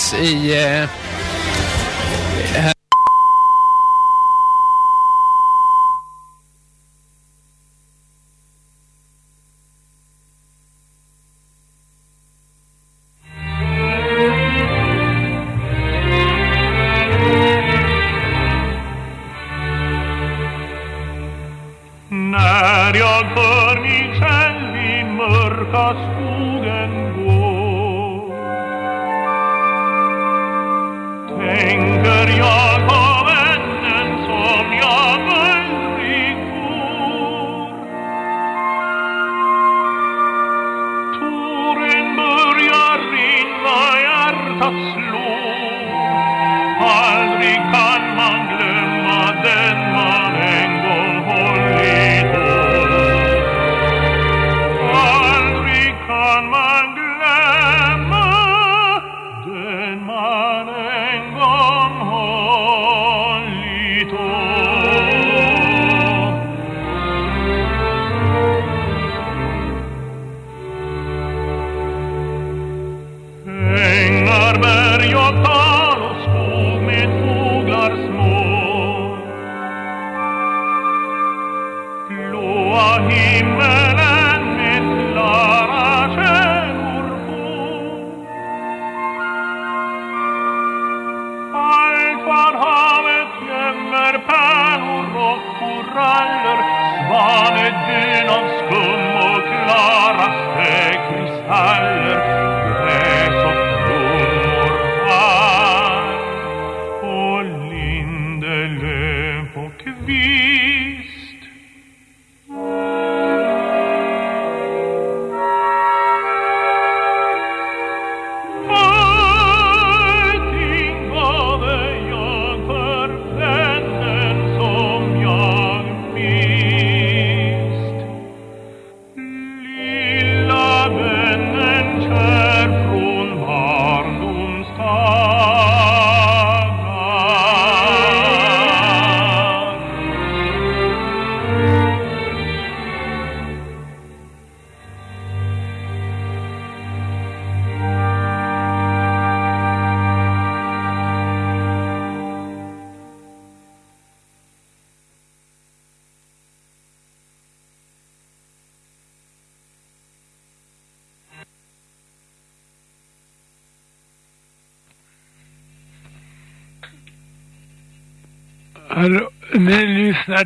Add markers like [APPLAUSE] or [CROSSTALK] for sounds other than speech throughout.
plats i uh,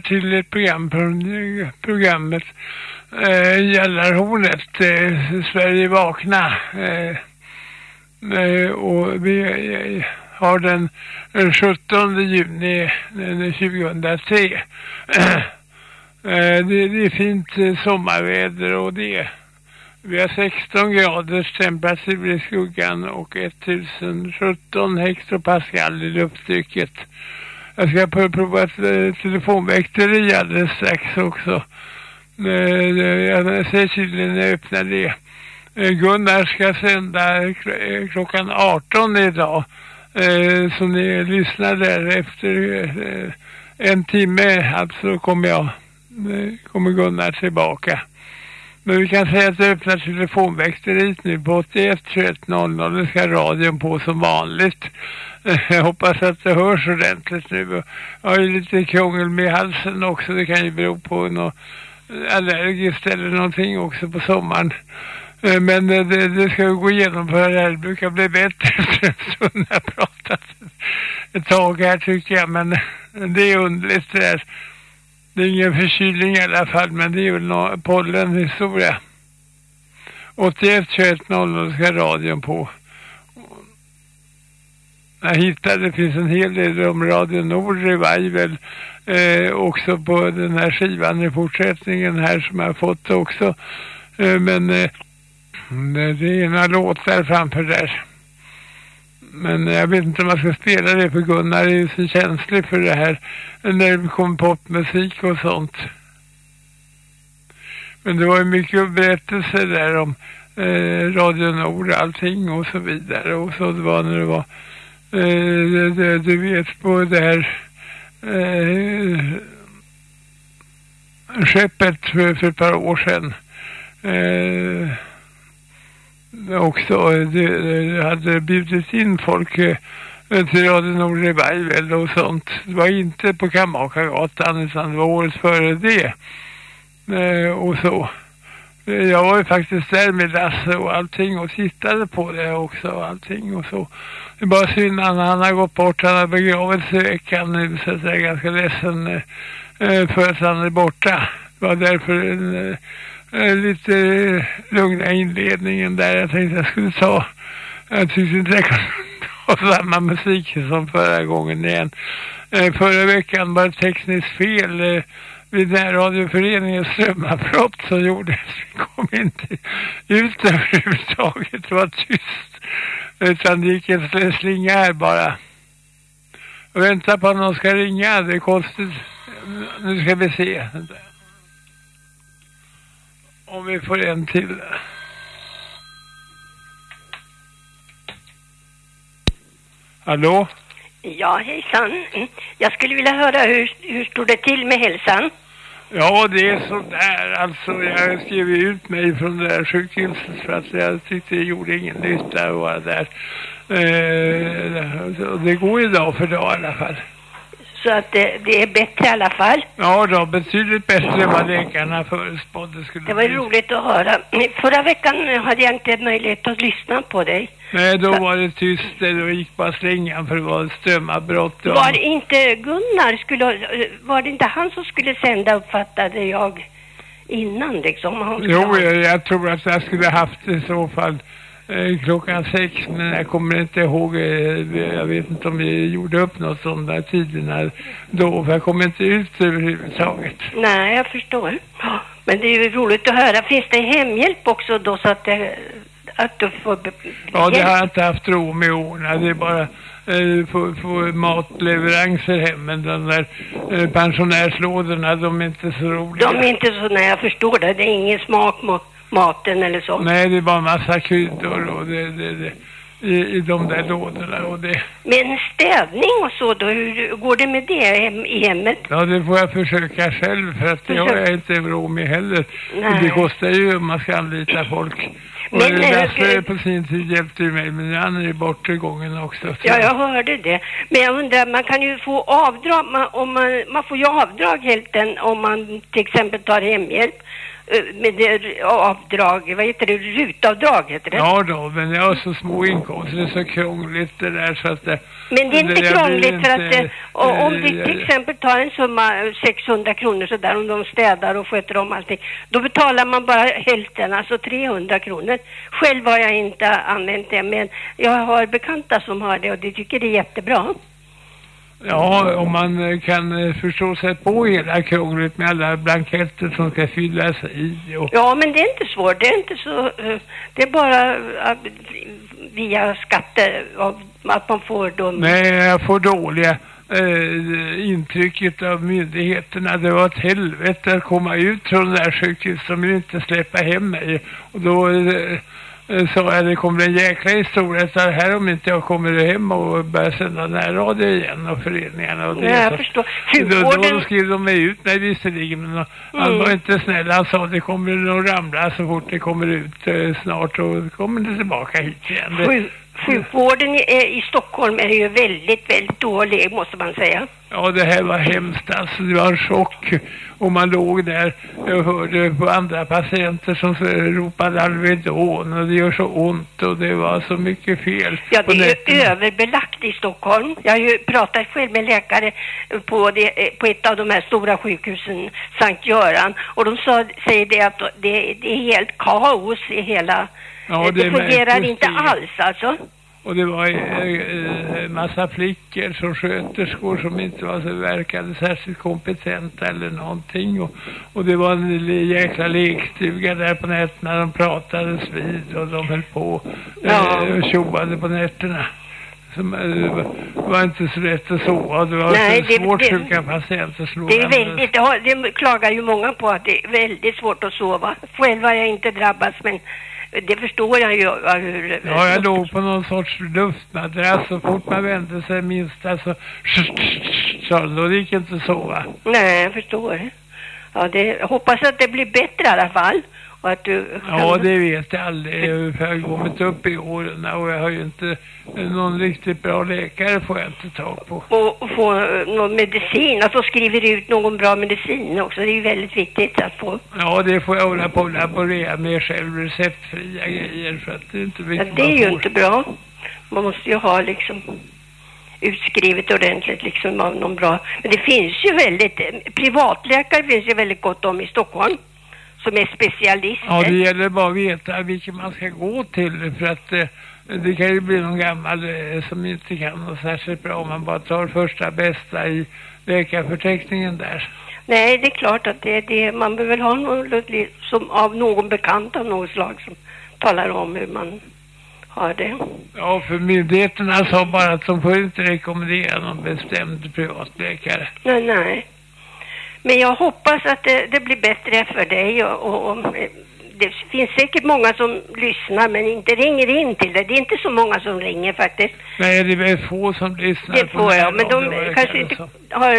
till ett program från programmet eh, Gällarhornet, eh, Sverige vakna. Eh, eh, och vi eh, har den eh, 17 juni 2003. [CLEARS THROAT] Eh, det, det, är fint eh, sommarväder och det vi har 16 graders temperatur i skuggan och 1017 hektopascal i lufttrycket. Jag ska prova ett eh, telefonväkteri alldeles strax också. Eh, eh, jag ser tydligen när jag öppnar det. Gunnar ska sända klockan 18 idag. Så ni lyssnar där efter en timme. Alltså kommer jag, kommer Gunnar tillbaka. Men vi kan säga att det öppnar telefonväkteriet nu på 81 21 00. Nu ska radion på som vanligt. [LAUGHS] Jag hoppas att det hörs ordentligt nu. Jag har ju lite krångel med halsen också. Det kan ju bero på något allergiskt eller någonting också på sommaren. Eh, men eh, det, det ska gå igenom för det här. Det brukar bli bättre [LAUGHS] efter en stund jag pratat ett tag här tycker jag. Men [LAUGHS] det är underligt det där. Det är ingen förkylning i alla fall. Men det är väl någon pollenhistoria. 81 21 00 ska radion på jag hittade, det finns en hel del om Radio Nord Revival eh, också på den här skivan i fortsättningen här som jag har fått också. Eh, men eh, det är ena låtar framför där. Men jag vet inte om jag ska spela det för Gunnar är ju så känslig för det här när det kommer popmusik och sånt. Men det var ju mycket berättelser där om eh, Radio Nord och allting och så vidare. Och så det var när det var eh, du vet på det här eh, skeppet för, för ett par år sedan. Eh, också. Det, det hade bjudit in folk eh, till Radio Nord Revival och sånt. Det var inte på Kammakargatan utan det var året före det. Eh, och så. Eh, jag var ju faktiskt där med Lasse och allting och tittade på det också och allting och så. Det är bara synd att han har gått bort. Han har begravelseveckan nu så jag är ganska ledsen eh, eh, för att han är borta. Det var därför en eh, Eh, lite eh, lugna inledningen där jag tänkte jag skulle ta. Jag tyckte inte jag kunde ta samma musik som förra gången igen. Eh, förra veckan var det tekniskt fel. Eh, vid närradioföreningens strömavbrott så gjorde vi [LAUGHS] kom inte ut överhuvudtaget. Det var tyst. Utan det gick en slinga här bara. Och vänta på att någon ska ringa. Det är konstigt. Nu ska vi se. Om vi får en till. Hallå? Ja, hejsan. Jag skulle vilja höra hur, hur står det till med hälsan? Ja, det är sådär. Alltså, jag skrev ut mig från det där sjukhuset för att jag tyckte det gjorde ingen nytta att vara där. Eh, det går ju dag för dag i alla fall. Så att det, det är bättre i alla fall? Ja, då, betydligt bättre än vad läkarna förutspådde skulle Det var bli. roligt att höra. Förra veckan hade jag inte möjlighet att lyssna på dig. Nej, då var det tyst. Då gick bara slängan för det var strömavbrott. och- Var det inte Gunnar skulle, var det inte han som skulle sända uppfattade jag innan liksom? Han Jo, jag, jag tror att jag skulle haft det i så fall klockan sex, men jag kommer inte ihåg, eh, jag vet inte om vi gjorde upp något de där tiderna då, för jag kommer inte ut överhuvudtaget. Nej, jag förstår. Men det är ju roligt att höra. Finns det hemhjälp också då så att, det, att du får Ja, det har jag inte haft ro med ordna, det är bara eh, få, få matleveranser hem, men de där eh, pensionärslådorna, de är inte så roliga. De är inte så, nej jag förstår det. Det är ingen smak mot maten eller så. Nej, det är bara massa kryddor och det, det, det, i, i de där lådorna och det. Men städning och så då, hur går det med det hem, i hemmet? Ja, det får jag försöka själv för att det har jag inte råd med heller. Nej. Det kostar ju om man ska anlita folk. Och Men, men, eh, Lasse eh, på sin tid hjälpte ju mig, men han är ju borta gången också. så- Ja, jag hörde det. Men jag undrar, man kan ju få avdrag, man, om man, man får ju avdrag hälften om man till exempel tar hemhjälp. Eh, Med det avdrag, vad heter det, rutavdrag heter det. Ja då, men jag har så små inkomster, det är så krångligt det där så att det... Men det är inte blir krångligt för att inte, eh, och om eh, du till exempel tar en summa eh, 600 kronor sådär om de städar och sköter om allting. Då betalar man bara hälften, alltså 300 kronor. Själv har jag inte använt det men jag har bekanta som har det och de tycker det är jättebra. Ja, om man eh, kan eh, förstå sig på hela krånglet med alla blanketter som ska fyllas i och... Ja men det är inte svårt, det är inte så, eh, det är bara via skatter att man får dem. Nej, jag får dåliga eh, intrycket av myndigheterna. Det var ett helvete att komma ut från det där sjukhuset. De ville inte släppa hem mig. Och då eh, sa jag det kommer en jäkla historia så här om inte jag kommer hem och börjar sända närradio igen och föreningarna och det. Nej, jag förstår. Då, då skrev de mig ut mig visserligen men han Mm. var inte snäll. Han sa det kommer nog ramla så fort det kommer ut eh, snart och kommer det tillbaka hit igen. Det, sjukvården i, eh, i Stockholm är ju väldigt, väldigt dålig måste man säga. Ja, det här var hemskt alltså. Det var en chock. Och man låg där och hörde på andra patienter som ropade Alvedon och det gör så ont och det var så mycket fel Ja, det är nätterna. ju överbelagt i Stockholm. Jag har ju pratat själv med läkare på, det, på ett av de här stora sjukhusen, Sankt Göran. Och de sa, säger det att det, det är helt kaos i hela... Ja, det, fungerar märktes inte det. alls alltså. Och det var eh, en massa flickor som sköterskor som inte var så verkade särskilt kompetenta eller någonting. Och, och det var en jäkla lekstuga där på nätterna. De pratades vid och de höll på Ja. eh, och tjoade på nätterna. Som, eh, var- inte så lätt att sova. Det var Nej, det- svårt det- sjuka patienter slog Det är väldigt, det, har, det klagar ju många på att det är väldigt svårt att sova. Själv har jag inte drabbats men det förstår jag ju hur... Ja, jag låg på någon sorts luftmadrass så fort man vände sig minsta så de, då gick inte att sova. Nej, jag förstår. Ja, det, hoppas att det blir bättre i alla fall. Att du Ja, det vet jag aldrig. Jag har kommit upp i åren och jag har ju inte någon riktigt bra läkare får jag inte tag på. och, och få någon medicin, att de skriver ut någon bra medicin också. Det är ju väldigt viktigt att få. Ja, det får jag hålla på och laborera med själv receptfria grejer för att det är inte Ja, det är ju inte bra. Man måste ju ha liksom utskrivet ordentligt liksom av någon bra. Men det finns ju väldigt, privatläkare finns ju väldigt gott om i Stockholm. Som är specialister. Ja, det gäller bara att veta vilken man ska gå till för att eh, det kan ju bli någon gammal eh, som inte kan något särskilt bra om man bara tar första bästa i läkarförteckningen där. Nej, det är klart att det är det. Man behöver ha något som av någon bekant av något slag som talar om hur man har det. Ja, för myndigheterna sa bara att de får inte rekommendera någon bestämd privatläkare. Nej, nej. Men jag hoppas att det, det blir bättre för dig och, och, och eh, det finns säkert många som lyssnar men inte ringer in till det. Det är inte så många som ringer faktiskt. Nej, det är få som lyssnar Det här jag, men de kanske inte har,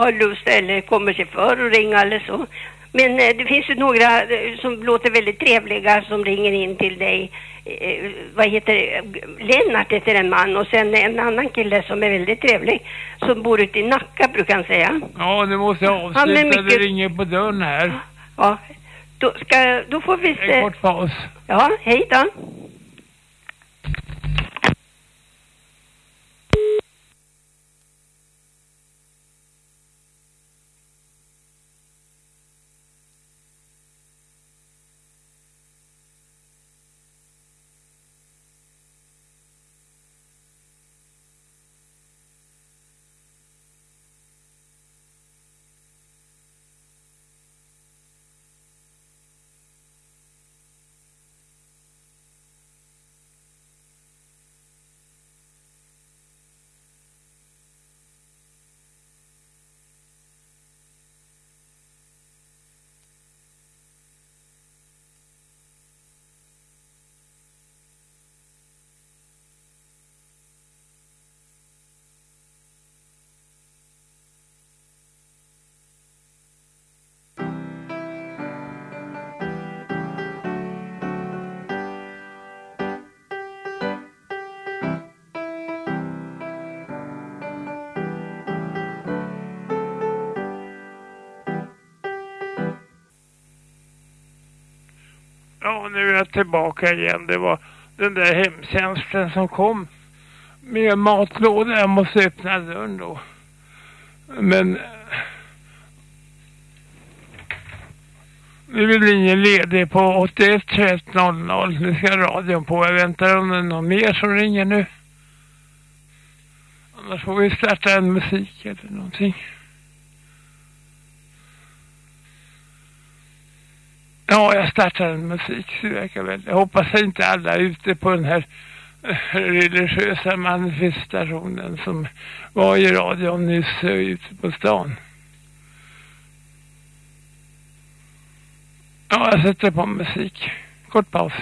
har lust eller kommer sig för att ringa eller så. Men eh, det finns ju några eh, som låter väldigt trevliga som ringer in till dig. Eh, vad heter det? Lennart heter en man och sen en annan kille som är väldigt trevlig som bor ute i Nacka brukar han säga. Ja, nu måste jag Han avsluta. mycket- Det ringer på dörren här. Ja, då, ska, då får vi En se. kort paus. Ja, hej då. Ja, nu är jag tillbaka igen. Det var den där hemtjänsten som kom med matlåda. Jag måste öppna dörren då. Men... Nu är linjen ledig på 81 21 00. Nu ska radion på. Jag väntar om det är någon mer som ringer nu. Annars får vi starta en musik eller någonting. Ja, jag startar en musik. Jag hoppas att inte alla är ute på den här eh, religiösa manifestationen som var i radion nyss eh, ute på stan. Ja, jag sätter på musik. Kort paus.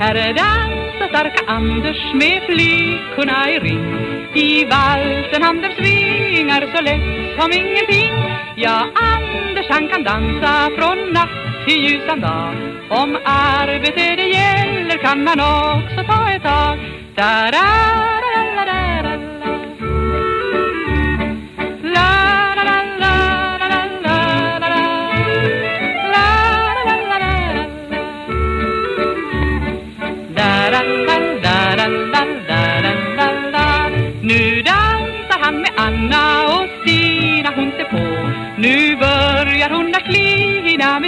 Här dansar starka Anders med flickorna i ring. I valsen han den svingar så lätt som ingenting. Ja, Anders han kan dansa från natt till ljusan dag. Om arbete det gäller kan man också ta ett tag. da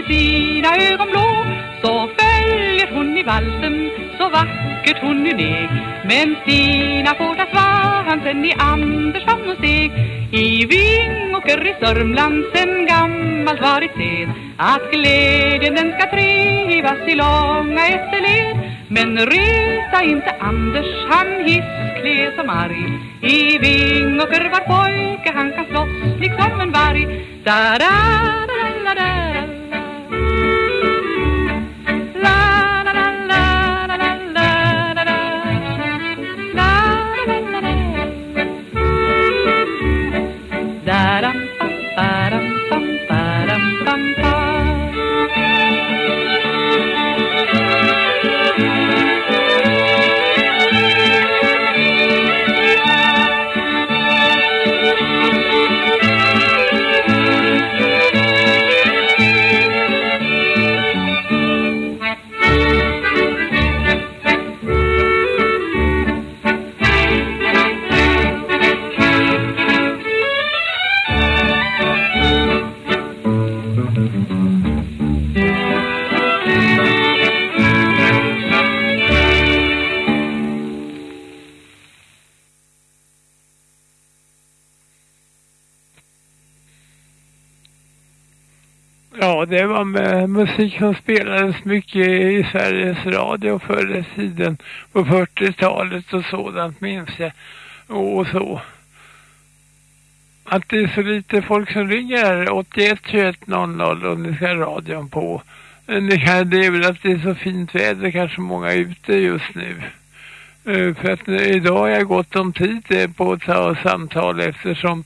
med sina ögon blå. Så följer hon i valsen så vackert hon nu neg Men Stina får ta svansen i Andersson och steg I Vingåker i Sörmland sen gammalt varit sed. Att glädjen den ska trivas i långa efterled. Men reta inte Anders, han hisskle som arg. I Vingåker var pojke, han kan slåss liksom en varg. Da [LAUGHS] musik som spelades mycket i Sveriges Radio förr i tiden. På 40-talet och sådant minns jag. Och så. Att det är så lite folk som ringer 81 21 00 och ni ska radion på. Det, kan, det är väl att det är så fint väder, kanske många är ute just nu. Eh, för att eh, idag har jag gått om tid på att ta samtal eftersom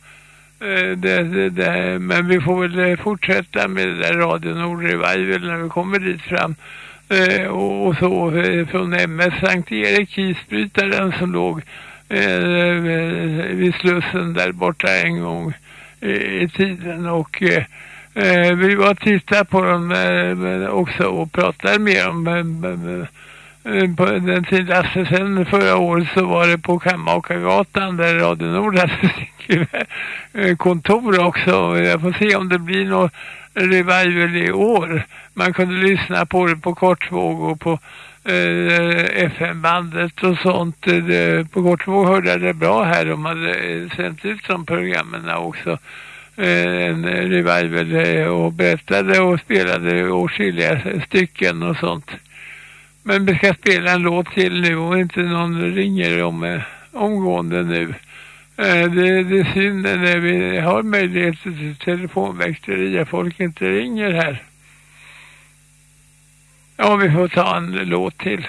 Eh, det, det, det, men vi får väl eh, fortsätta med det där Radio Nord Revival när vi kommer dit fram. Eh, och, och, så från MS Sankt Erik isbrytaren som låg vid Slussen där borta en gång i tiden och Eh, vi var och tittade på dem eh, också och pratade med dem. Eh, på den tiden alltså, sen förra året så var det på Kammakargatan där Radio Nord [LAUGHS] alltså, hade eh, kontor också. Jag får se om det blir något revival i år. Man kunde lyssna på det på kortvåg och på eh, FM-bandet och sånt. Det, på kortvåg hörde jag det bra här. De hade eh, sänt ut de programmen också. En revival och berättade och spelade åtskilliga stycken och sånt. Men vi ska spela en låt till nu och inte någon ringer om eh, omgående nu. Eh, det, det är synd när vi har möjlighet till telefonväxterier. Folk inte ringer här. Ja, vi får ta en låt till.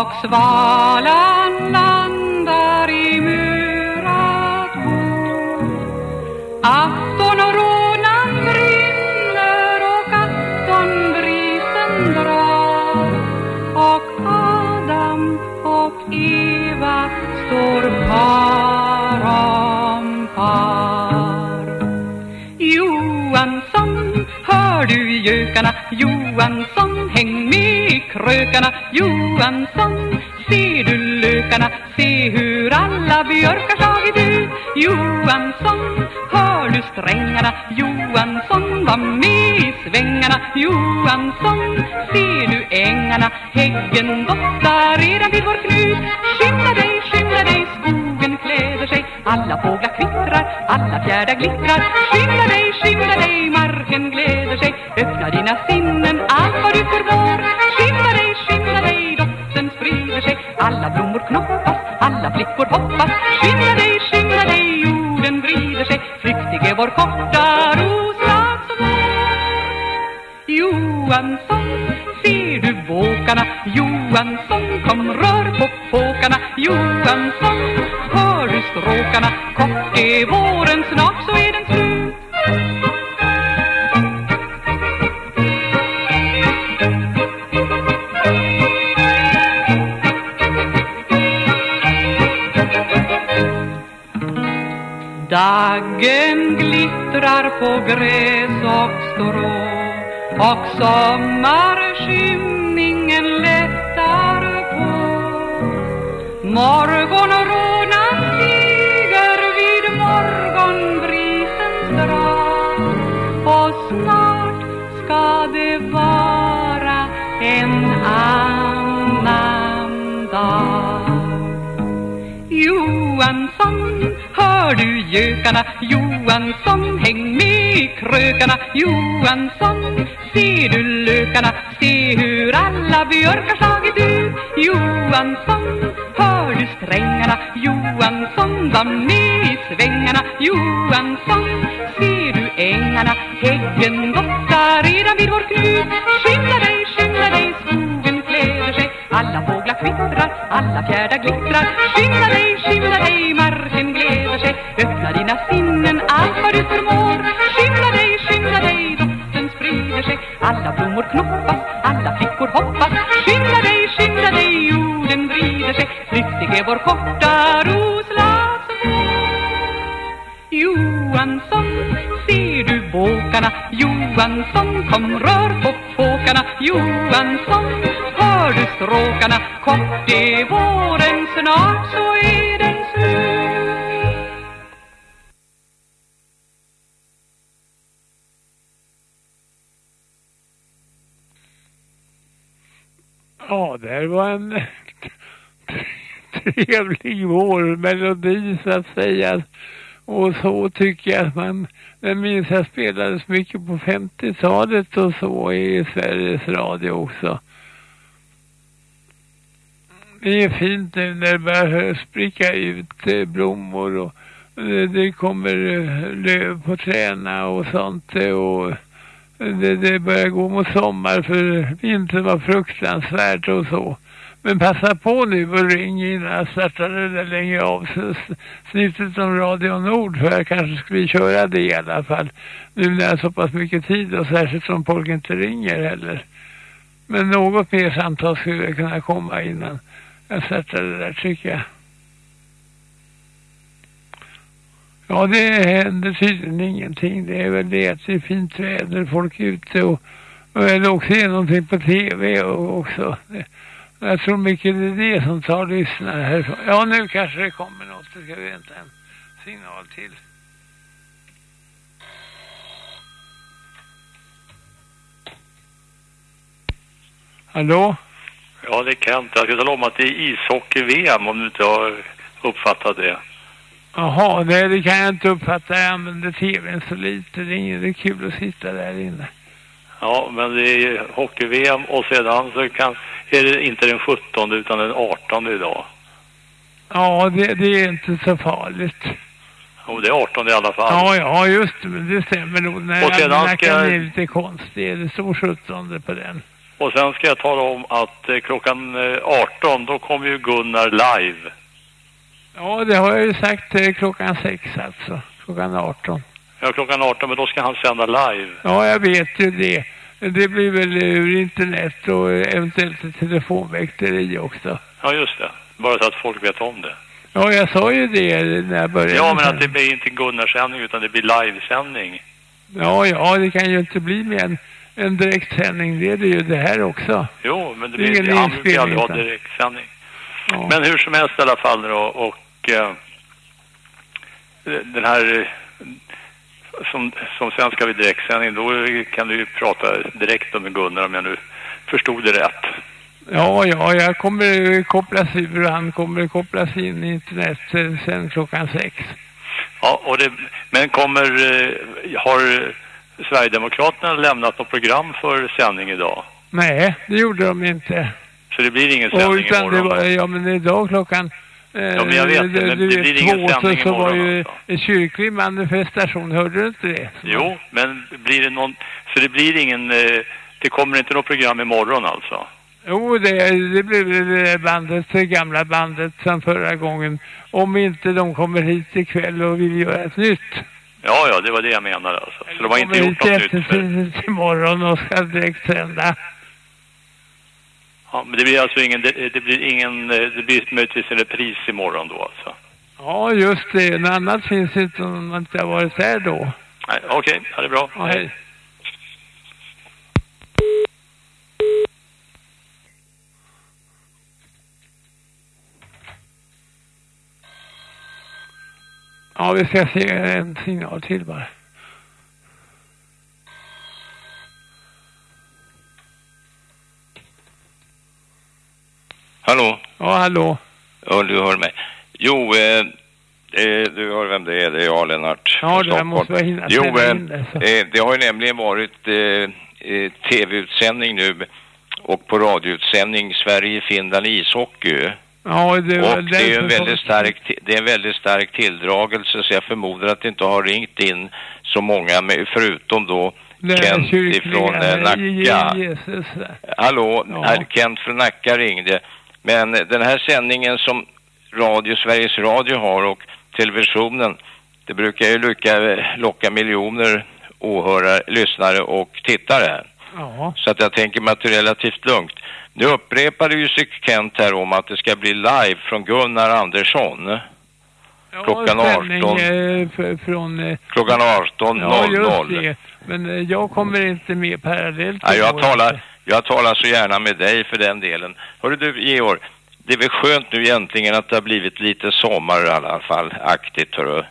Och svalan landar i murat bo. Afton och brinner och aftonbrisen drar och Adam och Eva står par om par. Johansson, hör du gökarna? Johansson, häng med i krökarna. Johansson, Johansson, ser du lökarna? Se hur alla björkar slagit ut. Johansson, hör du strängarna Johansson var med i svängarna Johansson Ser du ängarna Häggen doftar redan vid vår knut Skynda dig, skynda dig Skogen kläder sig Alla fåglar kvittrar Alla fjärdar glittrar Skynda dig, skynda dig Alla och sommarskymningen lättar på. Morgonrodnad ligger vid morgonbrisens drag och snart ska det vara en annan dag. Johansson, hör du gökarna? Johansson, häng med i krökarna. Johansson, björkar slagit ut Johansson, hör du strängarna? Johansson, var med i svängarna? Johansson, ser du ängarna? Häggen doftar redan vid vår knut Skynda dig, skynda dig, skogen kläder sig. Alla fåglar kvittrar, alla fjärdar glittrar. Skynda dig, skynda dig, marken gläder sig. Öppna dina sinnen, allt vad du förmår. Vår korta roslagsvår Johansson, ser du båkarna? Johansson, kom rör på fåkarna. Johansson, hör du stråkarna? Kort är våren, snart så att säga. Och så tycker jag att man, den minns jag spelades mycket på 50-talet och så i Sveriges Radio också. Det är fint nu när det börjar spricka ut eh, blommor och eh, det, kommer eh, löv på träna och sånt och det, det börjar gå mot sommar för vintern var fruktansvärt och så. Men passa på nu och ring innan jag startar det där längre avsnittet om Radio Nord för jag kanske skulle köra det i alla fall. Nu när jag har så pass mycket tid och särskilt om folk inte ringer heller. Men något mer samtal skulle kunna komma innan jag startar det där tycker jag. Ja, det händer tydligen ingenting. Det är väl det att det är fint väder, folk är ute och, och eller också är någonting på tv och, också. Det, jag tror mycket det är det som tar lyssnare härifrån. Ja, nu kanske det kommer något. Det ska vi vänta en signal till. Hallå? Ja, det är Kent. Jag ska tala om att det är ishockey-VM om du inte har uppfattat det. Jaha, nej det kan jag inte uppfatta. Jag använder tvn så lite. Det är inte kul att sitta där inne. Ja, men det är hockey-VM och sedan så kan, är det inte den 17 utan den 18 idag. Ja, det, det är inte så farligt. Och det är 18 i alla fall. Ja, ja, just det. Men det stämmer nog. När Och sedan ska jag- är lite konstig. Det står 17 på den. Och sen ska jag tala om att eh, klockan eh, 18 då kommer ju Gunnar live. Ja, det har jag ju sagt eh, klockan sex alltså. Klockan 18. Ja, klockan 18 men då ska han sända live. Ja, jag vet ju det. Det blir väl ur internet och eventuellt ett telefonväkteri också. Ja, just det. Bara så att folk vet om det. Ja, jag sa ju det när jag började. Ja, men att det blir inte Gunnarsändning utan det blir livesändning. Ja, ja, det kan ju inte bli mer än en direktsändning. Det är det ju det här också. Jo, men det Det blir ingen inspelning, direktsändning. Ja. Men hur som helst i alla fall då, och eh, den här som, som sen ska vi direktsändning, då kan du ju prata direkt med Gunnar om jag nu förstod det rätt. Ja, ja, jag kommer kopplas ur och han kommer kopplas in i internet sen klockan sex. Ja, och det, men kommer, eh, har Sverigedemokraterna lämnat något program för sändning idag? Nej, det gjorde de inte. Så det blir ingen sändning och utan imorgon? Det var, ja, men idag klockan... Ja, men jag vet det, men det blir ingen sändning så, imorgon var ju alltså. en kyrklig manifestation, hörde du inte det? Jo, men blir det någon... Så det blir ingen... eh, Det kommer inte något program imorgon alltså? Jo, det, det blir bandet, det gamla bandet som förra gången. Om inte de kommer hit ikväll och vill göra ett nytt. Ja, ja, det var det jag menade alltså. Så de har inte gjort något Kommer nytt hit för... efter imorgon och ska direkt sända. Ja, men det blir alltså ingen... Det, det blir ingen... eh, Det blir möjligtvis en repris imorgon då alltså? Ja, just det. Något annat finns inte om man inte har varit här då. Nej, okej. Ja, det är bra. Ja, hej. Ja, vi ska se en signal till bara. Hallå? Ja, hallå. Ja, du hör mig. Jo, eh, eh, du hör vem det är. Det är jag, Lennart. Ja, det Stockholm. måste jag hinna Jo, eh, in det, så. eh, det har ju nämligen varit eh, eh, tv-utsändning nu och på radioutsändning Sverige, Finland, ishockey. Ja, det och det är en väldigt stark, det är en väldigt stark tilldragelse så jag förmodar att det inte har ringt in så många, förutom då Kent ifrån eh, Nacka. Jesus. Hallå, Ja. Kent från Nacka ringde. Men den här sändningen som radio, Sveriges Radio har och televisionen, det brukar ju locka, locka miljoner åhörare, lyssnare och tittare. Ja. Så att jag tänker mig att det är relativt lugnt. Nu upprepade ju sig Kent här om att det ska bli live från Gunnar Andersson. Klockan Ja, sändning, 18. eh, från... eh, Klockan Ja, 18.00. just det. Men eh, jag kommer inte med parallellt. Ja, jag talar, jag talar så gärna med dig för den delen. Hörru du, Georg, det är väl skönt nu egentligen att det har blivit lite sommar i alla fall, aktigt, hörru.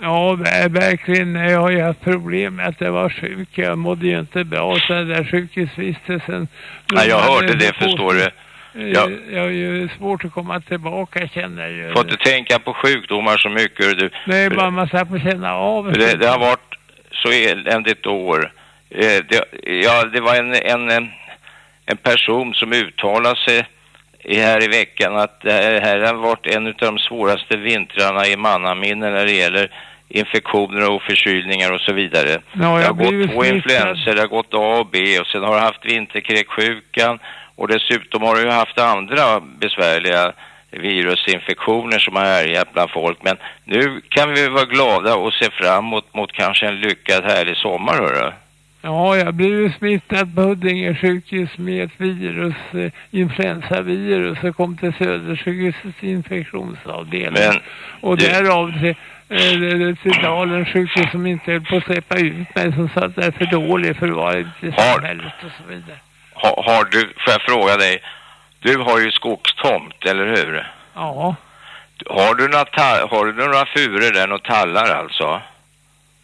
Ja, ver- verkligen. Jag har ju haft problem med att jag var sjuk. Jag mådde ju inte bra så den där sjukhusvistelsen. Nej, jag hörde det, på- förstår du. Eh, Ja. Jag har ju svårt att komma tillbaka känner jag ju. Får inte tänka på sjukdomar så mycket, du. Är bara man ska få känna av. Det, det har varit så eländigt år. Eh, det, ja, det var en, en, en- en person som uttalade sig här i veckan att det här, har varit en av de svåraste vintrarna i mannaminne när det gäller infektioner och förkylningar och så vidare. Ja, det har jag blir ju gått två influenser, det har gått A och B och sen har du haft vinterkräksjukan och dessutom har ju haft andra besvärliga virusinfektioner som har härjat bland folk. Men nu kan vi vara glada och se framåt mot kanske en lyckad härlig sommar, hörru. Ja, jag blev ju smittad på Huddinge sjukhus med ett virus, eh, influensavirus och kom till Södersjukhusets infektionsavdelning. Men och du- därav till, eh, till Dalens sjukhus som inte höll på att släppa ut mig som sa att jag är för dålig för att vara ute i Har- samhället och så vidare. Ha, har du, får jag fråga dig, du har ju skogstomt, eller hur? Ja, Har du några, har du några furor där, några tallar alltså?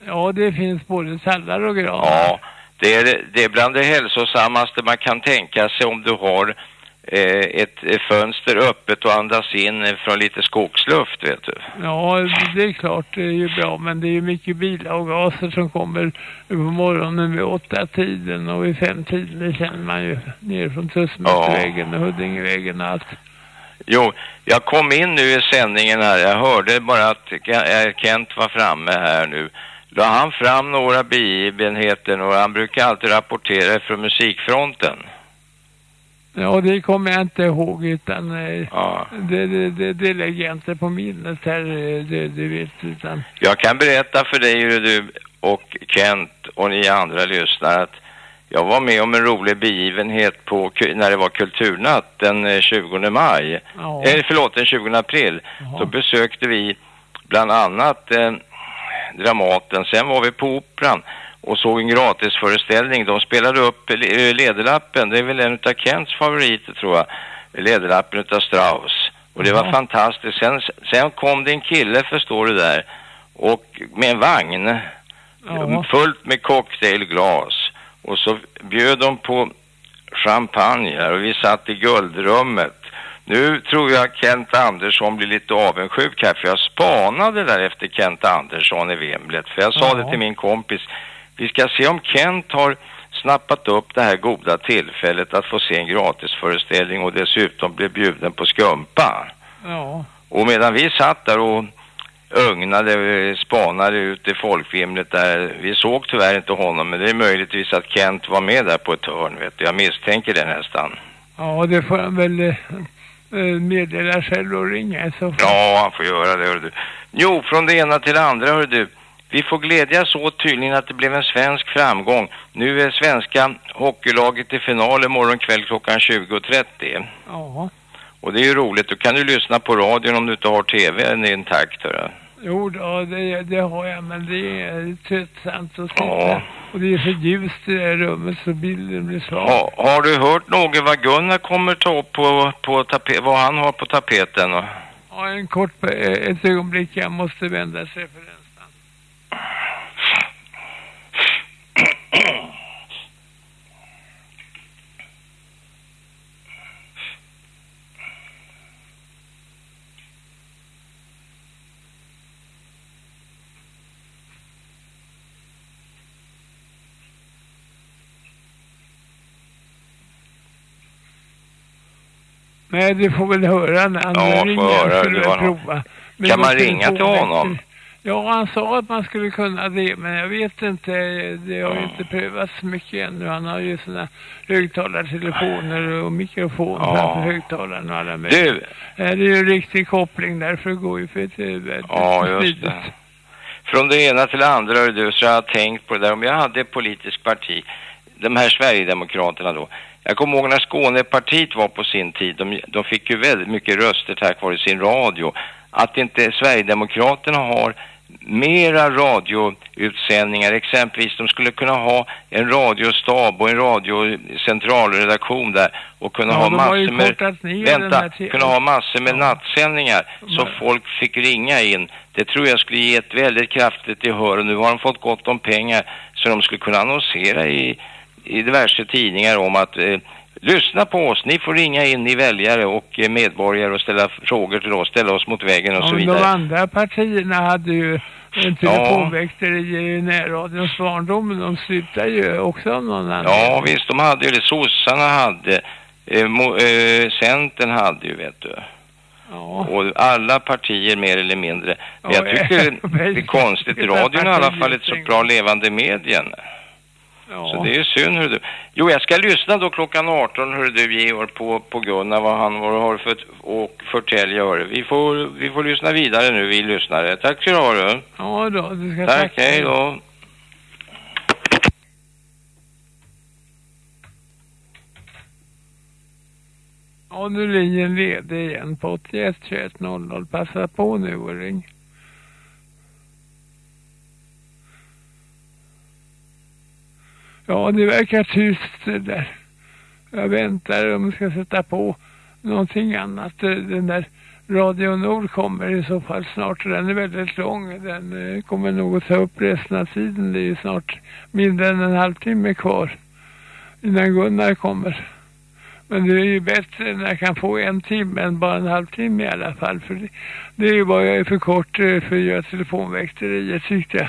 Ja det finns både tallar och gran. Ja, det är, det är bland det hälsosammaste man kan tänka sig om du har eh, ett, fönster öppet och andas in från lite skogsluft, vet du. Ja, det är klart det är ju bra men det är ju mycket bilavgaser som kommer på morgonen vid åtta tiden och vid fem tiden känner man ju ner från Tussmötvägen och Huddingevägen och allt. Jo, jag kom in nu i sändningen här. Jag hörde bara att eh, Kent var framme här nu. La han fram några begivenheter och han brukar alltid rapportera från musikfronten. Ja, det kommer jag inte ihåg utan eh, Ja. det, det, det, det lägger jag inte på minnet här, eh, det, det vet utan Jag kan berätta för dig hur du och Kent och ni andra lyssnar att jag var med om en rolig begivenhet på, när det var kulturnatt den eh, 20 maj. ja. Eh, förlåt, den 20 april. Jaha. Då besökte vi bland annat eh, Dramaten. Sen var vi på Operan och såg en gratisföreställning. De spelade upp Lederlappen. Det är väl en av Kents favoriter tror jag. Lederlappen utav Strauss. Och det var Jaha. fantastiskt. Sen, sen kom det en kille, förstår du där, och med en vagn Ja. Fullt med cocktailglas. Och så bjöd de på champagne och vi satt i guldrummet. Nu tror jag Kent Andersson blir lite avundsjuk här för jag spanade där efter Kent Andersson i Vemlet. För jag sa Ja. det till min kompis. Vi ska se om Kent har snappat upp det här goda tillfället att få se en gratisföreställning och dessutom bli bjuden på skumpa. Ja. Och medan vi satt där och ögnade, eh, spanade ut i folkvimlet där, vi såg tyvärr inte honom, men det är möjligtvis att Kent var med där på ett hörn, vet du. Jag misstänker det nästan. Ja, det får han väl eh, meddela själv och ringa så fall. Ja, han får göra det, hör du. Jo, från det ena till det andra, hör du. Vi får glädjas åt tydligen att det blev en svensk framgång. Nu är svenska hockeylaget i final imorgon kväll klockan 20.30. Ja. Och det är ju roligt. Då kan du lyssna på radion om du inte har tvn intakt, hör Jo, då, det, det har jag, men det är tröttsamt att sitta. Ja. Och det är för ljust i det här rummet så bilden blir svag. Ha, har du hört något vad Gunnar kommer ta upp på, på tapet, vad han har på tapeten? Och? Ja, en kort, ett ögonblick, jag måste vända referensen. Nej, du får väl höra när han Ja, får ringer. höra. skulle Det var prova. Men Kan man ringa till honom? Ja, han sa att man skulle kunna det, men jag vet inte. Det har ju Ja. inte prövats mycket ännu. Han har ju såna högtalartelefoner och mikrofon Ja. framför högtalaren och alla möjliga. Du, Det är ju en riktig koppling där, för det går ju för ett väldigt ja just smidigt. det. Från det ena till det andra, du, så har jag tänkt på det där. Om jag hade ett politiskt parti, de här Sverigedemokraterna då. Jag kommer ihåg när Skånepartiet var på sin tid, de, de fick ju väldigt mycket röster tack vare sin radio. Att inte Sverigedemokraterna har mera radioutsändningar, exempelvis de skulle kunna ha en radiostab och en radiocentralredaktion där och kunna Ja, ha massor med Vänta, kunna ha massor med Ja. nattsändningar så folk fick ringa in. Det tror jag skulle ge ett väldigt kraftigt gehör och nu har de fått gott om pengar så de skulle kunna annonsera i, i diverse tidningar om att eh, lyssna på oss, ni får ringa in i väljare och eh, medborgare och ställa frågor till oss, ställa oss mot väggen och Ja, så men de vidare. andra partierna hade ju en telefonväktare i närradions barndom, men de slutade ju också av någon annan. Ja visst, de hade ju det. Sossarna hade, eh, mo, eh, Centern hade ju vet du. Ja. Och alla partier mer eller mindre. Men Ja, jag tycker det är konstigt. [LAUGHS] Radion är i alla fall ett så bra levande medien. Ja. Så det är synd hur du. Jo, jag ska lyssna då klockan 18 hur du Georg på, på Gunnar vad han vad har för och förtälja hör. Vi får, vi får lyssna vidare nu vi lyssnare. Tack ska du ha du. Ja då, du ska Tack, tacka. hej då. Ja, nu är linjen ledig igen på 81 21 00. Passa på nu och ring. Ja, det verkar tyst det där. Jag väntar om jag ska sätta på någonting annat. Den där Radio Nord kommer i så fall snart. Den är väldigt lång. Den eh, kommer nog att ta upp resten av tiden. Det är ju snart mindre än en halvtimme kvar innan Gunnar kommer. Men det är ju bättre när jag kan få en timme än bara en halvtimme i alla fall. För det, det är ju bara jag är för kort eh, för att göra telefonväxteriet tyckte jag.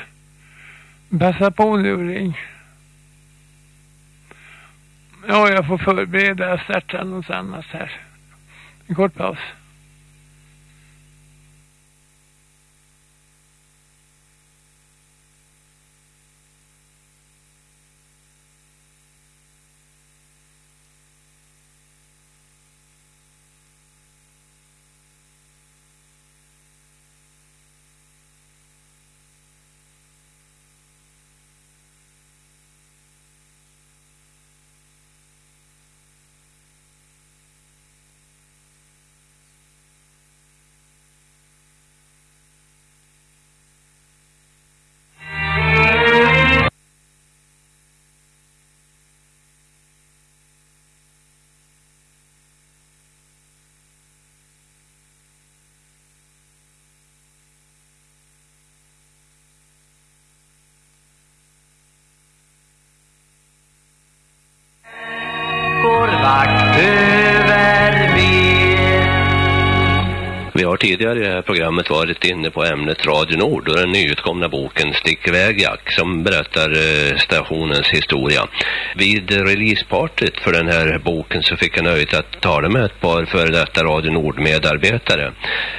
Passa på nu och ring. Ja, jag får förbereda och starta något annat här. En kort paus. Tidigare i det här programmet varit inne på ämnet Radio Nord och den nyutkomna boken Stick iväg Jack som berättar eh, stationens historia. Vid releasepartyt för den här boken så fick jag nöjet att tala med ett par före detta Radio Nord-medarbetare.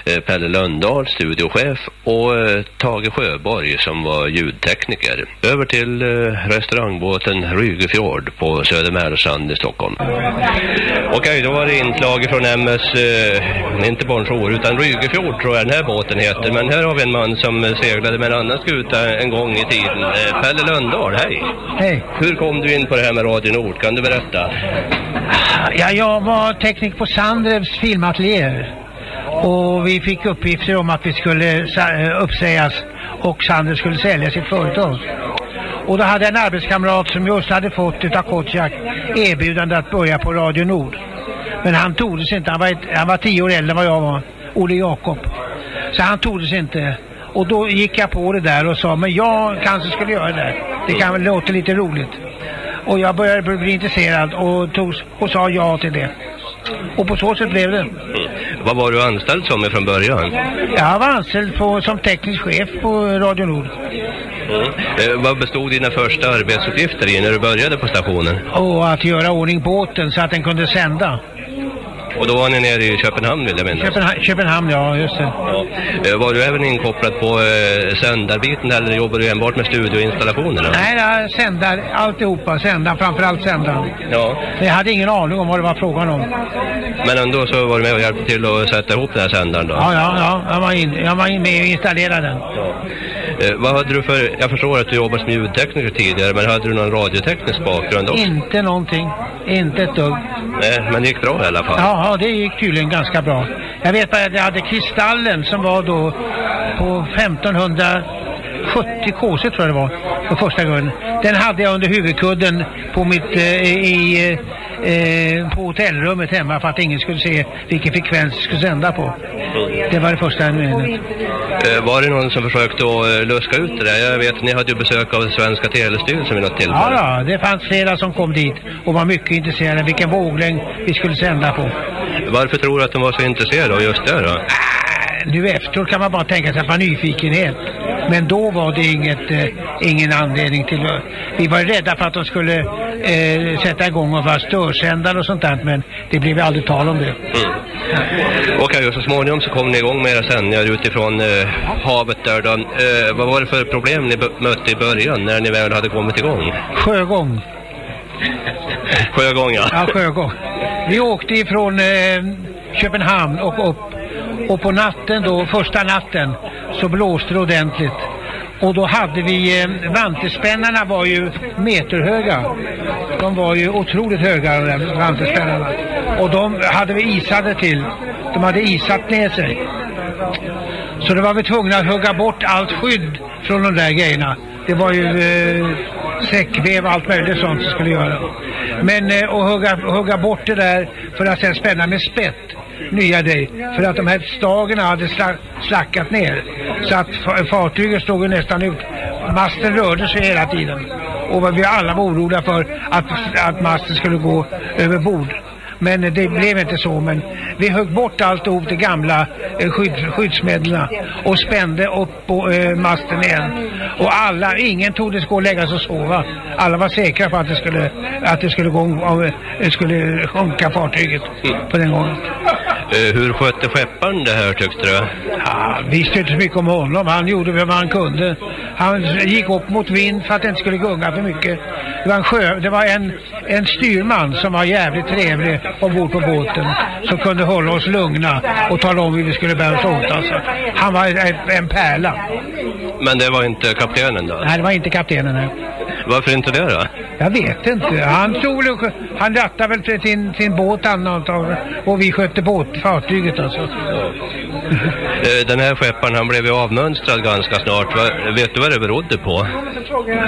Eh, Pelle Lundahl, studiochef och eh, Tage Sjöborg som var ljudtekniker. Över till eh, restaurangbåten Rygefjord på Södermärsand i Stockholm. Okej, då var det inslag från MS, eh, inte Bornjour utan Rygefjord tror jag den här båten heter. Men här har vi en man som seglade med en annan skuta en gång i tiden. Eh, Pelle Lundahl, hej. Hej. Hur kom du in på det här med Radio Nord? Kan du berätta? Ja, jag var tekniker på Sandrevs filmateljéer. Och vi fick uppgifter om att vi skulle eh, uppsägas och Sandrev skulle sälja sitt företag. Och då hade jag en arbetskamrat som just hade fått utav Kotjak erbjudande att börja på Radio Nord. Men han tordes inte, han var, ett, han var tio år äldre än vad jag var, Olle Jakob. Så han tordes inte. Och då gick jag på det där och sa, men jag kanske skulle göra det. Det kan väl låta lite roligt. Och jag började bli intresserad och, tog, och sa ja till det. Och på så sätt blev det. Vad var du anställd som från början? Jag var anställd på, som teknisk chef på Radio Nord. Eh, vad bestod dina första arbetsuppgifter i när du började på stationen? Och att göra ordning båten så att den kunde sända. Och då var ni nere i Köpenhamn vill jag minnas. Köpenhamn, Köpenhamn ja just det. Eh, Var du även inkopplad på eh, sändarbiten eller jobbar du enbart med studioinstallationerna? Nej, jag sändar alltihopa. Sända, framförallt sända. Ja, Jag hade ingen aning om vad det var frågan om. men ändå så var du med och hjälpte till att sätta ihop den här sändaren då? Ja, ja, ja. Jag var, in, jag var in med och installerade den. Eh, vad hade du för, jag förstår att du jobbade som ljudtekniker tidigare, men hade du någon radioteknisk bakgrund också? Inte någonting. Inte ett dugg. Nej, men det gick bra i alla fall. Ja, det gick tydligen ganska bra. Jag vet att jag hade Kristallen som var då på 1570 KC tror jag det var för första gången. Den hade jag under huvudkudden på mitt eh, i eh, på hotellrummet hemma för att ingen skulle se vilken frekvens jag skulle sända på. Det var det första minnet. Eh, var det någon som försökte att eh, luska ut det där? Jag vet att ni hade ju besök av Svenska Telestyrelsen vid något tillfälle. Ja, då, det fanns flera som kom dit och var mycket intresserade vilken våglängd vi skulle sända på. Varför tror du att de var så intresserade av just det då? Nu efteråt kan man bara tänka sig att man nyfikenhet. Men då var det inget, eh, ingen anledning till. Vi var rädda för att de skulle eh, sätta igång och vara störsändare och sånt där. Men det blev aldrig tal om det. Okej, och så småningom så kom ni igång med era sändningar utifrån eh, havet där då. Eh, vad var det för problem ni mötte i början när ni väl hade kommit igång? Sjögång. [LAUGHS] Sjögång ja. Ja, sjögång. Vi åkte ifrån eh, Köpenhamn och upp. Och på natten då, första natten, så blåste det ordentligt. Och då hade vi, eh, vantespännarna var ju meterhöga. De var ju otroligt höga de där vantespännarna. Och de hade vi isade till. De hade isat ner sig. Så då var vi tvungna att hugga bort allt skydd från de där grejerna. Det var ju eh, säckväv och allt möjligt sånt som skulle göra. Men eh, att hugga, hugga bort det där för att sen spänna med spett nya dig. För att de här stagerna hade slackat ner. Så att fartyget stod ju nästan ut. Masten rörde sig hela tiden. Och vi alla var oroliga för att, att masten skulle gå över bord. Men det blev inte så. Men vi högg bort alltihop de gamla eh, skydd, skyddsmedlen och spände upp på eh, masten igen. Och alla, ingen tog det gå och lägga sig och sova. Alla var säkra på att det skulle, att det skulle, gå, eh, skulle sjunka fartyget på den gången. Eh, hur skötte skepparen det här tyckte du? Ja, visste inte så mycket om honom. Han gjorde vad han kunde. Han gick upp mot vind för att det inte skulle gunga för mycket. Det var en, sjö, det var en, en styrman som var jävligt trevlig ombord på båten. Som kunde hålla oss lugna och tala om hur vi skulle bära oss åt. Alltså. Han var en, en pärla. Men det var inte kaptenen då? Nej, det var inte kaptenen. Nej. Varför inte det då? Jag vet inte. Han väl- han rattade väl till sin, sin båt antagligen. Och vi skötte båt, fartyget alltså. [LAUGHS] Eh, Den här skepparen han blev ju avmönstrad ganska snart. Va- Vet du vad det berodde på?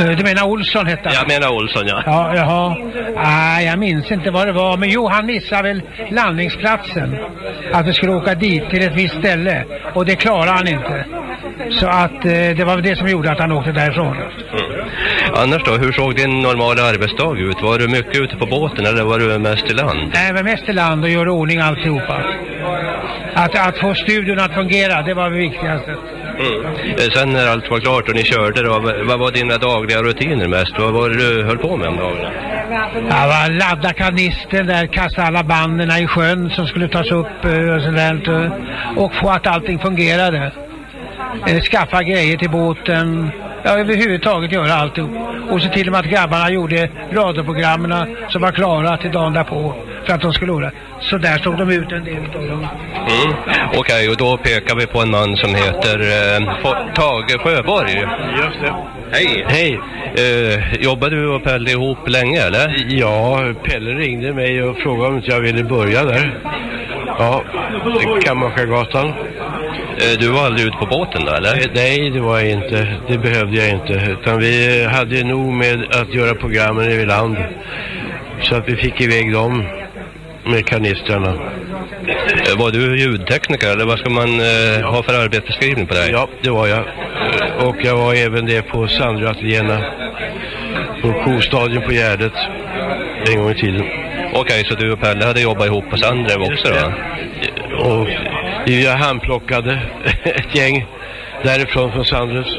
Eh, Du menar Olsson hette han? Jag menar Olsson ja. Ja, jaha. Nej, jag minns inte vad det var. Men jo, han missade väl landningsplatsen. Att vi skulle åka dit till ett visst ställe. Och det klarade han inte. Så att eh, det var det som gjorde att han åkte därifrån. Annars då, hur såg din normala arbetsdag ut? Var du mycket ute på båten eller var du mest i land? Nej, men mest i land och gör i ordning alltihopa. Att, att få studion att fungera, det var det viktigaste. Mm. Eh, Sen när allt var klart och ni körde då, vad var dina dagliga rutiner mest? Vad var det du höll på med om dagarna? Ja, va, ladda kanistern där, kasta alla banden i sjön som skulle tas upp eh, och eh, Och få att allting fungerade. Eh, Skaffa grejer till båten. Ja, överhuvudtaget göra alltihop. Och se till att grabbarna gjorde radioprogrammen som var klara till dagen därpå. För att de skulle göra. Så där såg de ut en del av dem. Mm. Okej, och då pekar vi på en man som heter eh, Tage Sjöborg. Just det. Hej! Hej! Eh, jobbade du och Pelle ihop länge eller? Ja, Pelle ringde mig och frågade om inte jag ville börja där. Ja, Kammakargatan. Eh, du var aldrig ute på båten då eller? Eh, Nej, det var jag inte. Det behövde jag inte. Utan vi hade nog med att göra programmen i land. Så att vi fick iväg dem med kanistrarna. Eh, Var du ljudtekniker eller vad ska man eh, ha för arbetsbeskrivning på dig? Ja, det var jag. Och jag var även det på Sandra-ateljéerna. På Kostadion på Gärdet. En gång i tiden. Okej, så du och Pelle hade jobbat ihop på Sandrev också då? Och vi handplockade [LAUGHS] ett gäng därifrån från Sandres.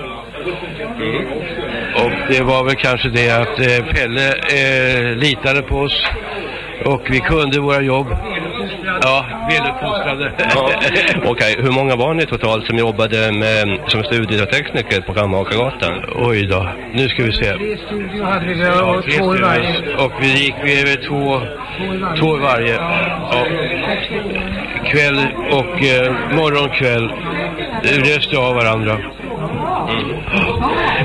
Och det var väl kanske det att eh, Pelle eh, litade på oss och vi kunde våra jobb. Ja, väluppfostrade. Ja. [LAUGHS] Okej, hur många var ni totalt som jobbade med, som studietekniker på Kammakargatan? Oj då, nu ska vi se. Tre studior hade vi Ja, och tre två i varje. Och vi gick vi över två, två i varje. Ja. Kväll och eh, morgon, kväll. Röste av varandra.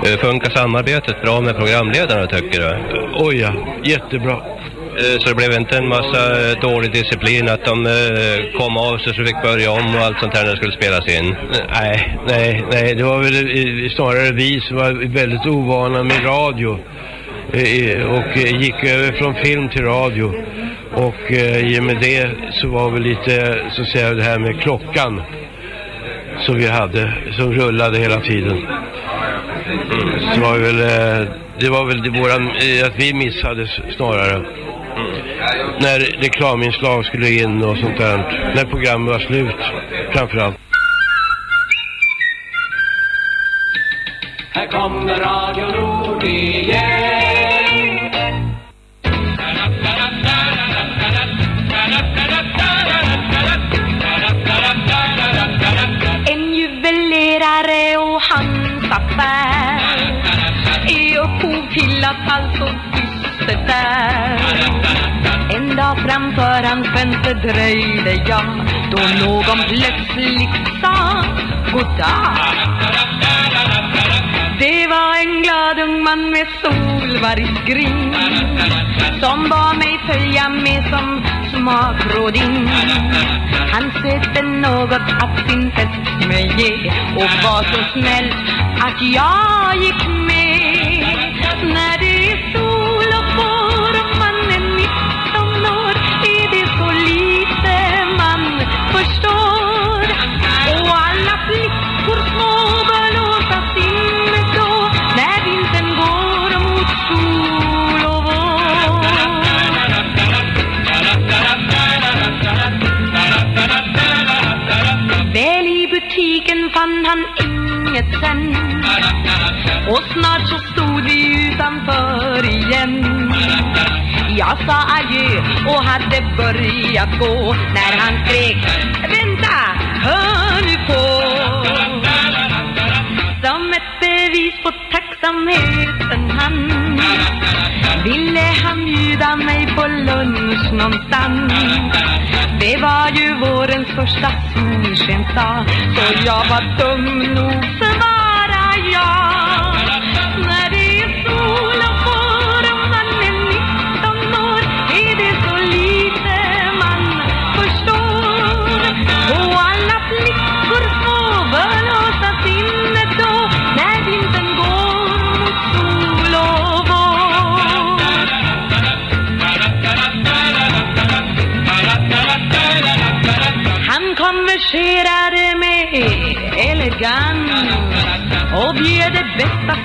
Eh, Funkar samarbetet bra med programledarna tycker du? Oj ja, jättebra. Eh, Så det blev inte en massa eh, dålig disciplin att de eh, kom av sig så fick börja om och allt sånt här när det skulle spelas in? Nej, nej, nej. Det var väl eh, snarare vi som var väldigt ovana med radio. Eh, och eh, gick över från film till radio. Och eh, i och med det så var väl lite, så att säga, det här med klockan. Som vi hade, som rullade hela tiden. Mm, så var väl, det var väl det våran, att vi missade snarare. Mm. När reklaminslag skulle in och sånt där. När programmet var slut, framförallt. Här kommer Radio Nord igen. Framför hans fönster dröjde jag då någon plötsligt sa goddag. Det var en glad ung man med solvargsgrin som bad mig följa med som smakråding. Han sökte något att sin fästmö ge och var så snäll att jag gick med. Jag sa adjö och hade börjat gå. När han skrek Vänta, hör nu på. Som ett bevis på tacksamheten han Ville han bjuda mig på lunch någonstans. Det var ju vårens första solskensdag Så jag var dum nog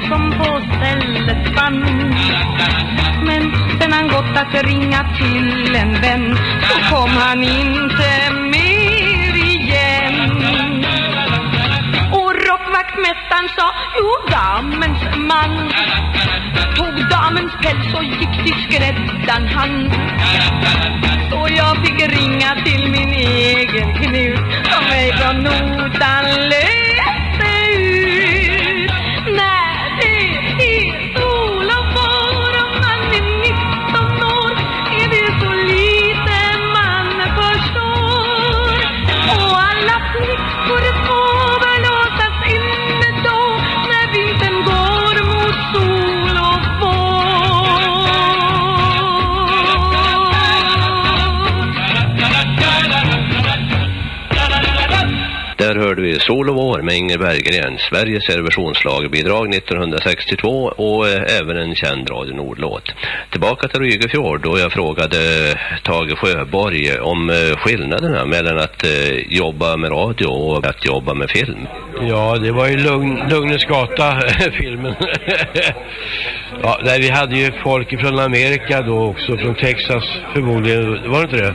som på stället fann Men sen han gått att ringa till en vän. Så kom han inte mer igen. Och rockvaktmästaren sa Jo, damens man. Tog damens päls och gick till skräddan han. Så jag fick ringa till min egen knut. Som ej gav notan lös. Sol och vår med Inger Berggren, Sveriges Eurovisionsschlagerbidrag 1962 och eh, även en känd Radio Nord-låt. Tillbaka till Rygefjord då jag frågade Tage Sjöborg om eh, skillnaderna mellan att eh, jobba med radio och att jobba med film. Ja, det var ju Lugn, Lugnens gata, [LAUGHS] filmen. [LAUGHS] ja, där vi hade ju folk från Amerika då också, från Texas förmodligen, var det inte det?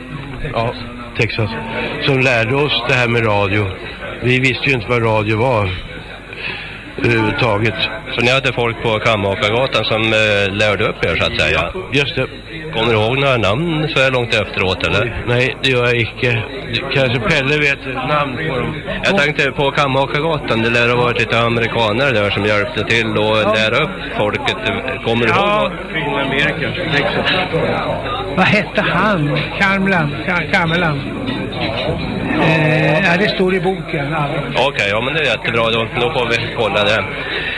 Ja, Texas. Som lärde oss det här med radio. Vi visste ju inte vad radio var överhuvudtaget. Så ni hade folk på Kammakargatan som eh, lärde upp er så att säga? Just det. Kommer du ihåg några namn så här långt efteråt eller? Nej, det gör jag icke. Kanske Pelle vet namn på dem. Jag tänkte på Kammakargatan, det lär ha varit lite amerikaner där som hjälpte till att lära upp folket. Kommer du ihåg Ja. vad? Från Amerika, Texas. Vad hette han? Karmland? Ka- Kameland? Eh, ja, det står i boken. Okej, ja men det är jättebra då. Då får vi kolla det.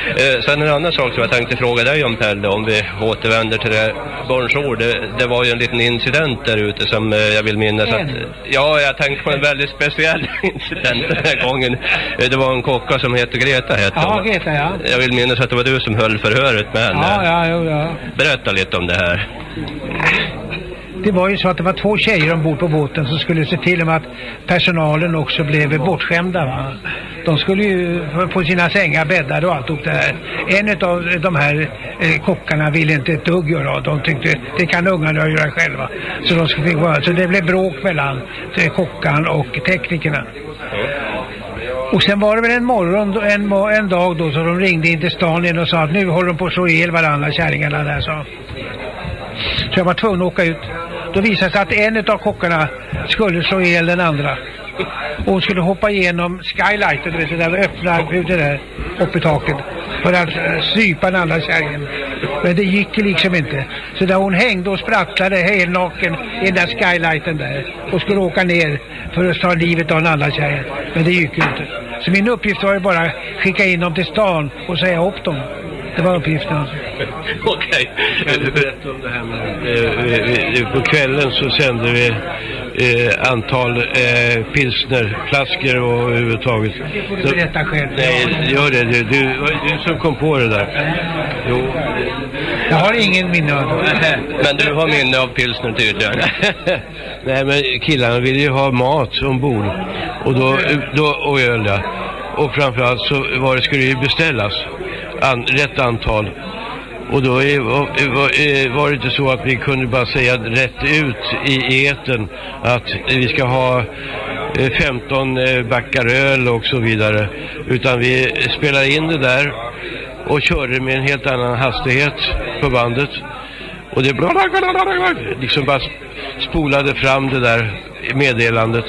Eh, sen en annan sak som jag tänkte fråga dig om Pelle, om vi återvänder till det Bornsord. Det, det var ju en liten incident där ute som eh, jag vill minnas att... Ja, jag tänkte på en väldigt speciell [LAUGHS] incident den här gången. Eh, det var en kocka som heter Greta, hette Ja. Greta, ja. Jag vill minnas att det var du som höll förhöret med henne. Ja, ja, jo, ja. Berätta lite om det här. Det var ju så att det var två tjejer ombord på båten som skulle se till att personalen också blev bortskämda. Va? De skulle ju få- sina sängar bäddade och allt det här. En av de här eh, kockarna ville inte ett dugg göra. De tyckte det kan ungarna göra själva. Så, de skulle fick vara, så det blev bråk mellan eh, kockan och teknikerna. Och sen var det väl en morgon, en, en dag då så de ringde in till stan igen och sa att nu håller de på att slå ihjäl varandra kärringarna där sa. Så jag var tvungen att åka ut. Då visade det sig att en av kockarna skulle slå ihjäl den andra. Och hon skulle hoppa igenom skylighten, du vet, det där öppna ut det där uppe i taket. För att eh, strypa den andra kärringen. Men det gick ju liksom inte. Så där hon hängde och sprattlade helnaken i den där skylighten där. Och skulle åka ner för att ta livet av den andra kärringen. Men det gick ju inte. Så min uppgift var ju bara att skicka in dem till stan och säga upp dem. Det var uppgiften. Alltså. [LAUGHS] Okej. Kan du berätta om det här med... Eh, vi- på kvällen så sände vi eh, antal eh, pilsnerflaskor och överhuvudtaget. får du berätta själv. Nej, gör det. Du, du, det du som kom på det där. Jo. Jag har ingen minne av det. Men du har minne av pilsner tydligen. [LAUGHS] Nej, men killarna ville ju ha mat ombord. Och då, då och öl, ja. Och framförallt så var det, skulle det ju beställas. An, rätt antal. Och då är, var, var, det inte så att vi kunde bara säga rätt ut i eten att vi ska ha eh, 15 eh, backar öl och så vidare. Utan vi spelade in det där och körde med en helt annan hastighet på bandet. Och det liksom bara spolade fram det där meddelandet.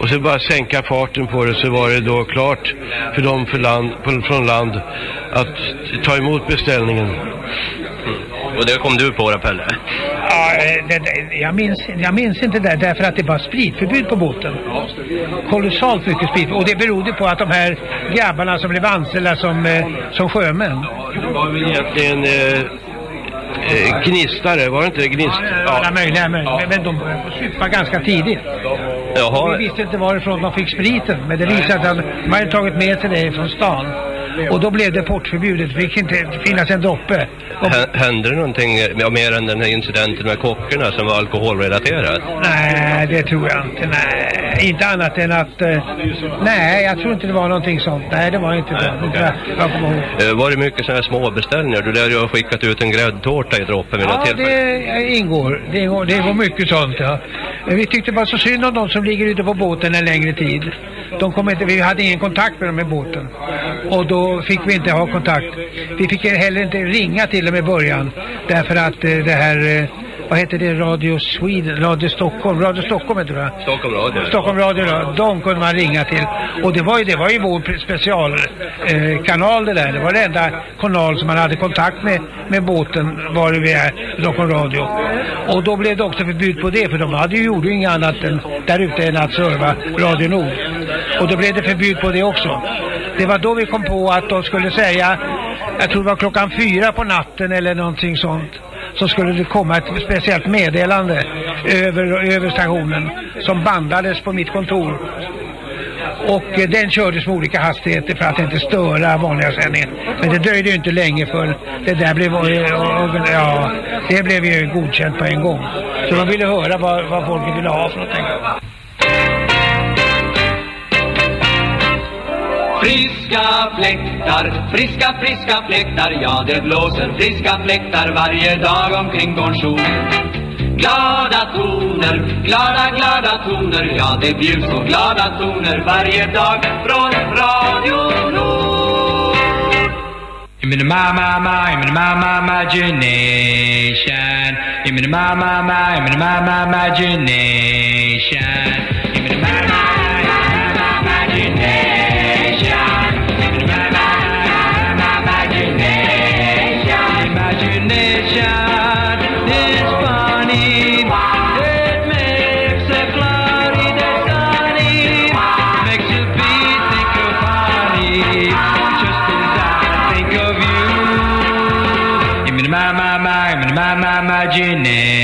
Och så bara sänka farten på det så var det då klart för dem för land, på- från land att ta emot beställningen. Och det kom du på då Pelle? Ja, eh, det, det, jag, minns, jag minns inte det därför att det var spritförbud på båten. Kolossalt mycket sprit. Och det berodde på att de här grabbarna som blev anställda som, eh, som sjömän. Det var väl egentligen eh, eh, gnistare, var det inte gnist? Alla möjliga, möjliga. Men de började supa ganska tidigt. Jaha. Vi visste inte varifrån de fick spriten. Men det visade att de hade tagit med sig det från stan. Och då blev det portförbjudet. Det fick inte finnas en droppe. Hä- Hände det någonting ja, mer än den här incidenten med kockarna som var alkoholrelaterad? Nej, det tror jag inte. Nej, inte annat än att... Eh, nej, jag tror inte det var någonting sånt. Nej, det var inte det. Inte jag- ihåg. Eh, Var det mycket sådana här små beställningar? Du lär ju ha skickat ut en gräddtårta i droppen vid något Ja, tillfälle. det ingår. Det ingår, det ingår mycket sånt, ja. Men vi tyckte bara så synd om de som ligger ute på båten en längre tid. De kom inte, vi hade ingen kontakt med dem i båten. Och då fick vi inte ha kontakt. Vi fick heller inte ringa till dem i början. Därför att eh, det här, eh, vad heter det, Radio Sweden, Radio Stockholm, Radio Stockholm heter det Stockholm Radio. Stockholm Radio, då, de kunde man ringa till. Och det var ju, det var ju vår specialkanal eh, det där. Det var det enda kanal som man hade kontakt med, med båten var det vi är, Stockholm Radio. Och då blev det också förbud på det, för de hade ju gjort inget annat än där ute än att serva Radio Nord. Och då blev det förbud på det också. Det var då vi kom på att de skulle säga, jag tror det var klockan fyra på natten eller någonting sånt så skulle det komma ett speciellt meddelande över, över stationen som bandades på mitt kontor. Och eh, den kördes med olika hastigheter för att inte störa vanliga sändningen. Men det dröjde ju inte länge för det där blev, eh, ja, det blev ju godkänt på en gång. Så de ville höra vad, vad folk ville ha för någonting. Friska fläktar, friska, friska fläktar Ja, det blåser friska fläktar varje dag omkring Gornsol Glada toner, glada, glada toner Ja, det bjuds på glada toner varje dag från Radio Nord I'm in my, my, my, I'm in my, my, imagination. I'm in my, my, my, I'm in my, my, imagination. I'm in my, my, my, my,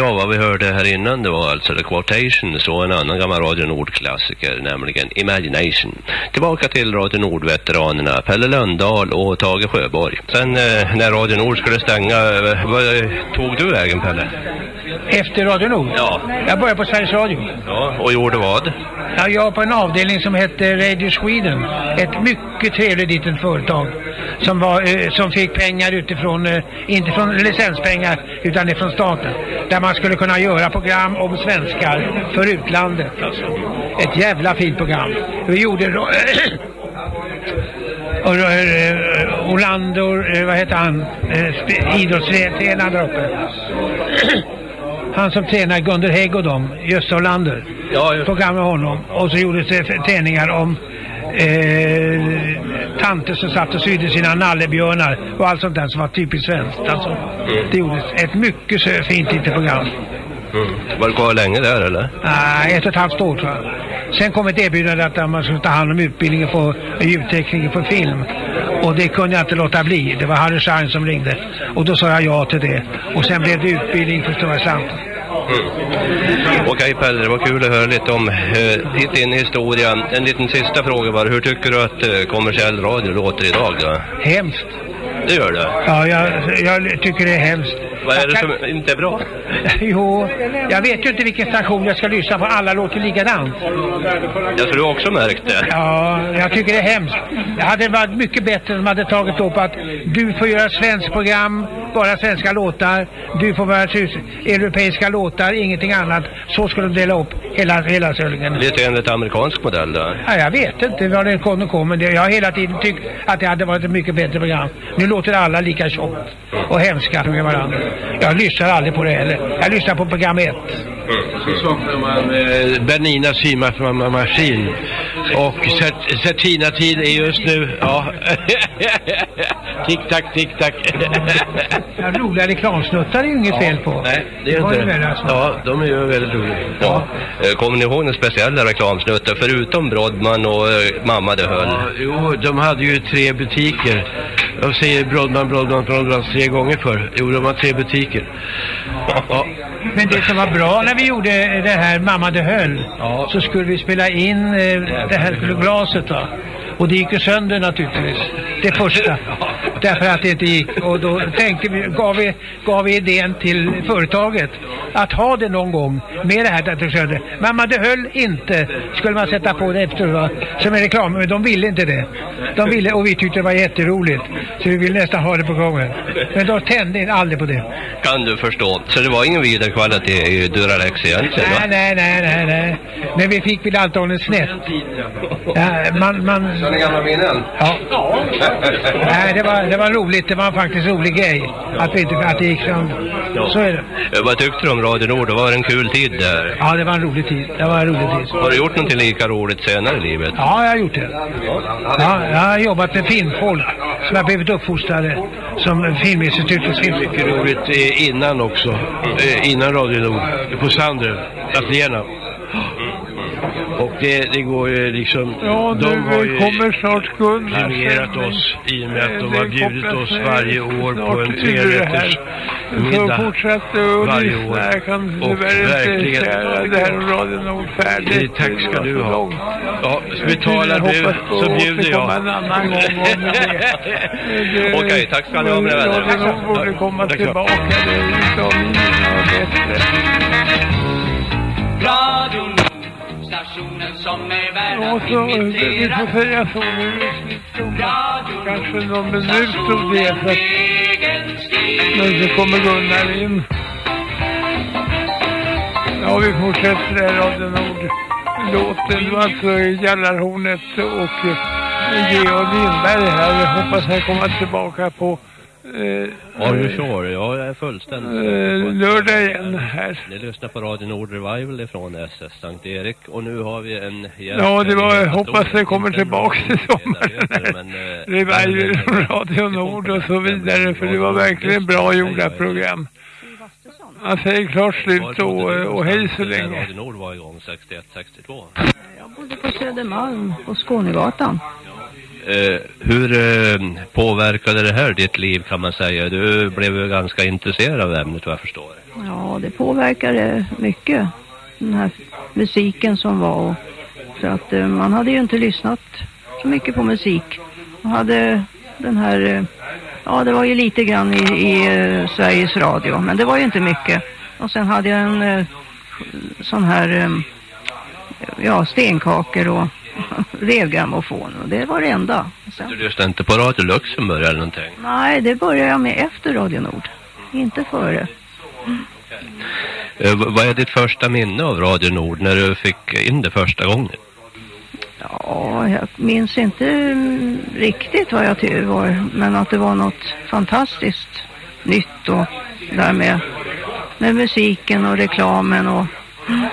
Ja, vad vi hörde här innan det var alltså The Quotations och en annan gammal Radio Nord-klassiker, nämligen Imagination. Tillbaka till Radio Nord-veteranerna, Pelle Lundahl och Tage Sjöborg. Sen eh, när Radio Nord skulle stänga, eh, vad tog du vägen Pelle? Efter Radio Nord? Ja. Jag började på Sveriges Radio. Ja, och gjorde vad? Ja, jag var på en avdelning som hette Radio Sweden. Ett mycket trevligt litet företag. Som, var, eh, som fick pengar utifrån, eh, inte från licenspengar, utan ifrån staten. Där man skulle kunna göra program om svenskar för utlandet. Ett jävla fint program. Vi gjorde då, [COUGHS] och, eh, Orlando, vad heter han, idrottstränaren där uppe. [COUGHS] Han som tränar Gunder Hägg och dem, Gösta Olander. Ja, just. Program med honom. Och så gjordes det träningar om eh, tanter som satt och sydde sina nallebjörnar och allt sånt där som var typiskt svenskt. Alltså. Det gjordes ett mycket så fint litet program. Mm. Var du kvar länge där eller? Nej, ett och ett halvt år tror jag. Sen kom ett erbjudande att man skulle ta hand om utbildningen på ljudtekniker på film. Och det kunde jag inte låta bli. Det var Harry Schein som ringde. Och då sa jag ja till det. Och sen blev det utbildning för Stora Slant. Okej Pelle, det var kul att höra lite om eh, ditt in i historien. En liten sista fråga bara. Hur tycker du att eh, kommersiell radio låter idag då? Hemskt. Det gör det? Ja, jag, jag tycker det är hemskt. Vad är det som inte är bra? [LAUGHS] Jo, jag vet ju inte vilken station jag ska lyssna på. Alla låter likadant. Jag tror också märkt det. Ja, jag tycker det är hemskt. Det hade varit mycket bättre om de hade tagit upp att du får göra svensk program, bara svenska låtar. Du får sys- europeiska låtar, ingenting annat. Så skulle de dela upp hela, hela Sölingen. Lite enligt amerikansk modell då? Ja, jag vet inte vad det kommer kom, men det, jag har hela tiden tyckt att det hade varit ett mycket bättre program. Nu låter alla lika tjockt och hemska med varandra. Jag lyssnar aldrig på det heller. Jag lyssnar på program ett. Så saknar man eh, Bernina symaskin. Och Certina-tid är just nu, ja. [LAUGHS] tick-tack, tick-tack. Ja, roliga reklamsnuttar är ju inget fel på. Nej, det är var inte det väl det. alltså. Ja, de är ju väldigt roliga. Ja. Eh, Kommer ni ihåg den speciella reklamsnutten förutom Brodman och eh, Mamma det höll? Ja, jo, de hade ju tre butiker. Jag säger Brodman, Brodman, Brodman tre gånger för. Jo, de har tre butiker. Ja. Men det som var bra när vi gjorde det här Mamma det höll så skulle vi spela in eh, det här glaset va. Och det gick ju sönder naturligtvis. Det första. Därför att det inte gick. Och då tänkte vi, gav vi, gav vi idén till företaget att ha det någon gång med det här att det gick sönder. Mamma det höll inte. Skulle man sätta på det efter va. Som en reklam. Men de ville inte det. De ville, och vi tyckte det var jätteroligt. Så vi ville nästan ha det på gången. Men de tände aldrig på det. Kan du förstå? Så det var ingen vidare kvalitet i Duralex egentligen va? Nej, nej, nej, nej, nej. Men vi fick väl antagligen snett. Ja, man, man... Så ni gamla minnen? Ja. Nej, det var, det var roligt. Det var faktiskt en rolig grej. Att, vi inte, att det gick som... Så är det. Vad tyckte du om Radio Nord? Det var en kul tid där. Ja, det var en rolig tid. Det var en rolig tid. Har du gjort någonting lika roligt senare i livet? Ja, jag har gjort det. Ja, jag har jobbat med filmfolk som har blivit uppfostrade som Filminstitutets film. Mycket roligt innan också. Eh, innan Radio Nord. På Sandren. Ateljéerna. Det, det går ju liksom... Ja, de nu har ju kommer snart Gunnar. premierat oss i och med att de har bjudit oss varje år på en trerätters middag fortsätta och varje lyssna. år. Jag kan Och verkligen- det här Radio Nord färdigt. Det, tack ska du ha. Ja, betalar du så att bjuder jag. en annan gång om det. [LAUGHS] Okej, tack ska ni ha, mina vänner. Radio Nord borde komma så. tillbaka. Det är utav mina bättre. Som är värd Ja, att så vi imitera. får säga så nu. Kanske någon minut tog det. Men så kommer Gunnar in. Ja, vi fortsätter där Radio Nord. Låten var alltså Jallarhornet och eh, Georg Lindberg här. Jag hoppas han kommer tillbaka på eh, Are you sure? Ja, jag är fullständigt eh, lördag igen här. Ni lyssnar på Radio Nord Revival ifrån SS Sankt Erik och nu har vi en. Ja, det var, i hoppas det kommer Inte en tillbaka till sommaren. ledamöter, men, eh, [LAUGHS] Revival från [LAUGHS] Radio Nord och så vidare. För det var verkligen bra gjorda program. Han säger klart slut och, och hej så länge. Radio Nord var igång 61-62. Jag bodde på Södermalm på Skånegatan. Eh, hur eh, påverkade det här ditt liv kan man säga? Du blev ju ganska intresserad av ämnet vad jag förstår. Ja, det påverkade mycket. Den här musiken som var. Och, så att eh, man hade ju inte lyssnat så mycket på musik. Man hade den här, eh, ja det var ju lite grann i, i eh, Sveriges Radio. Men det var ju inte mycket. Och sen hade jag en eh, sån här, eh, ja stenkakor och [LAUGHS] revgrammofon. Och det var det enda. Sen, Du lyssnade inte på Radio Luxemburg eller någonting? nej, det började jag med efter Radio Nord. Inte före. V- vad är ditt första minne av Radio Nord när du fick in det första gången? Ja, jag minns inte mm, riktigt vad jag tyckte var, men att det var något fantastiskt nytt och där med, med musiken och reklamen och mm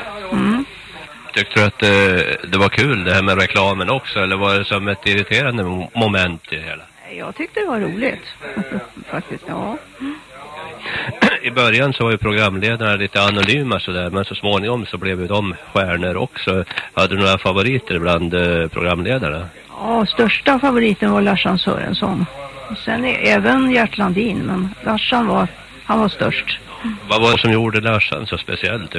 tyckte du att det, det var kul det här med reklamen också? Eller var det som ett irriterande moment i det hela? Jag tyckte det var roligt. [LAUGHS] Faktiskt, ja. I början så var ju programledarna lite anonyma sådär, men så småningom så blev ju de stjärnor också. Hade du några favoriter bland eh, programledarna? Ja, största favoriten var Larsan Sörensson. Sen är även Gert Landin, men Larsan var, han var störst. Vad var det som gjorde Larsan så speciellt?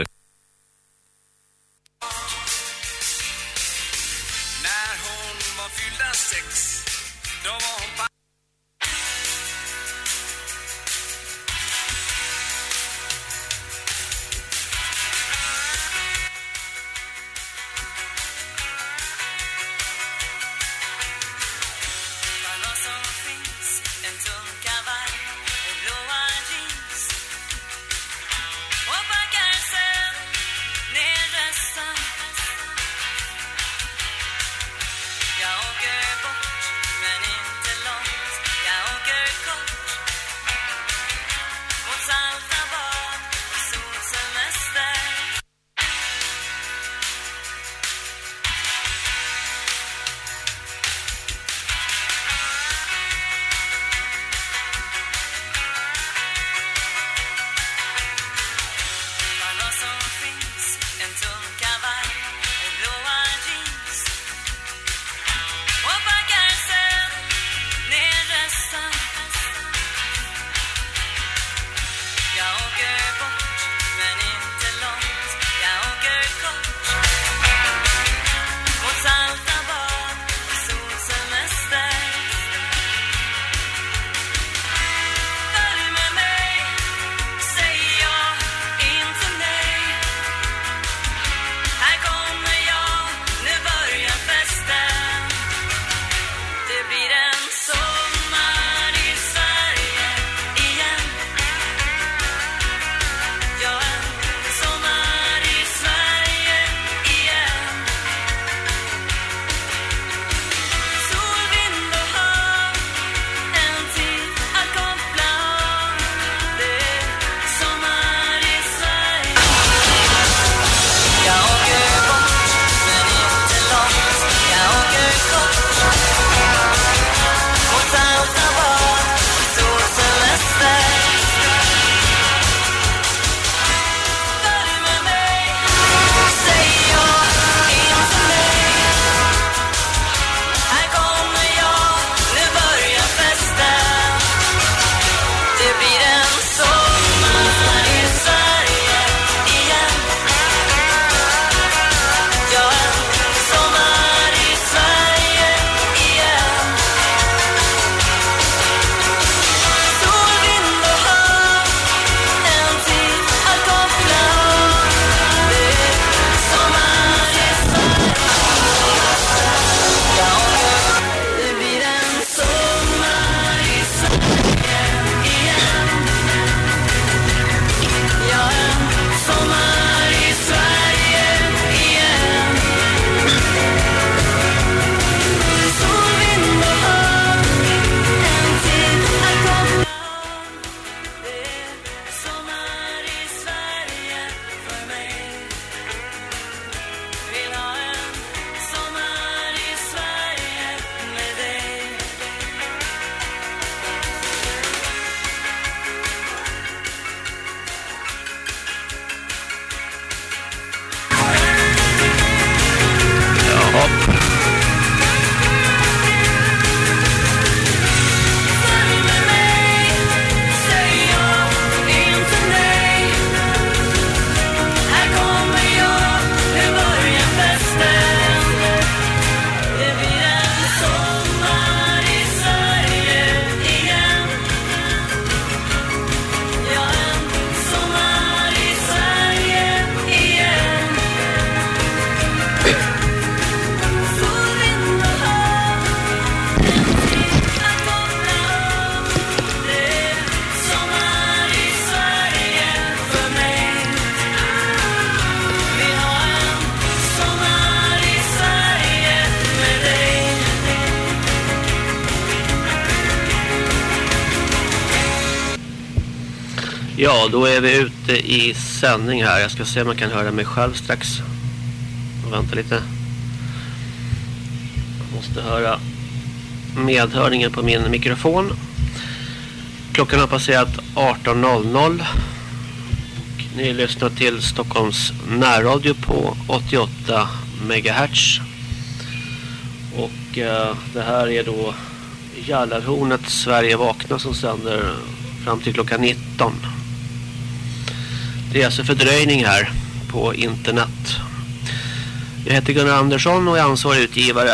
Då är vi ute i sändning här. Jag ska se om jag kan höra mig själv strax. Och vänta lite. Jag måste höra medhörningen på min mikrofon. Klockan har passerat 18.00. Ni lyssnar till Stockholms närradio på 88 MHz. Och eh, det här är då Jallarhornet Sverige vakna som sänder fram till klockan 19 resefördröjning alltså fördröjning här på internet. Jag heter Gunnar Andersson och är ansvarig utgivare.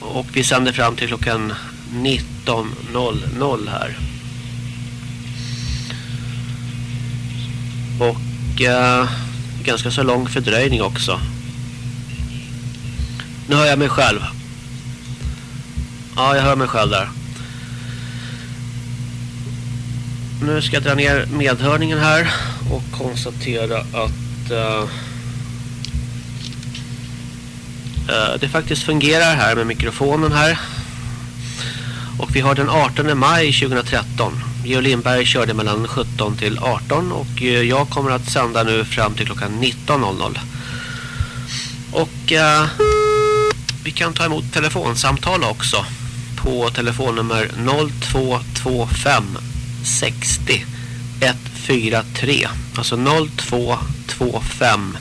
Och vi sänder fram till klockan 19.00 här. Och eh, ganska så lång fördröjning också. Nu hör jag mig själv. Ja, jag hör mig själv där. Nu ska jag dra ner medhörningen här och konstatera att uh, uh, det faktiskt fungerar här med mikrofonen här. Och vi har den 18 maj 2013. Geo Lindberg körde mellan 17 till 18 och eh, jag kommer att sända nu fram till klockan 19.00. Och vi kan ta emot telefonsamtal också på telefonnummer 0225 60 143 alltså 0225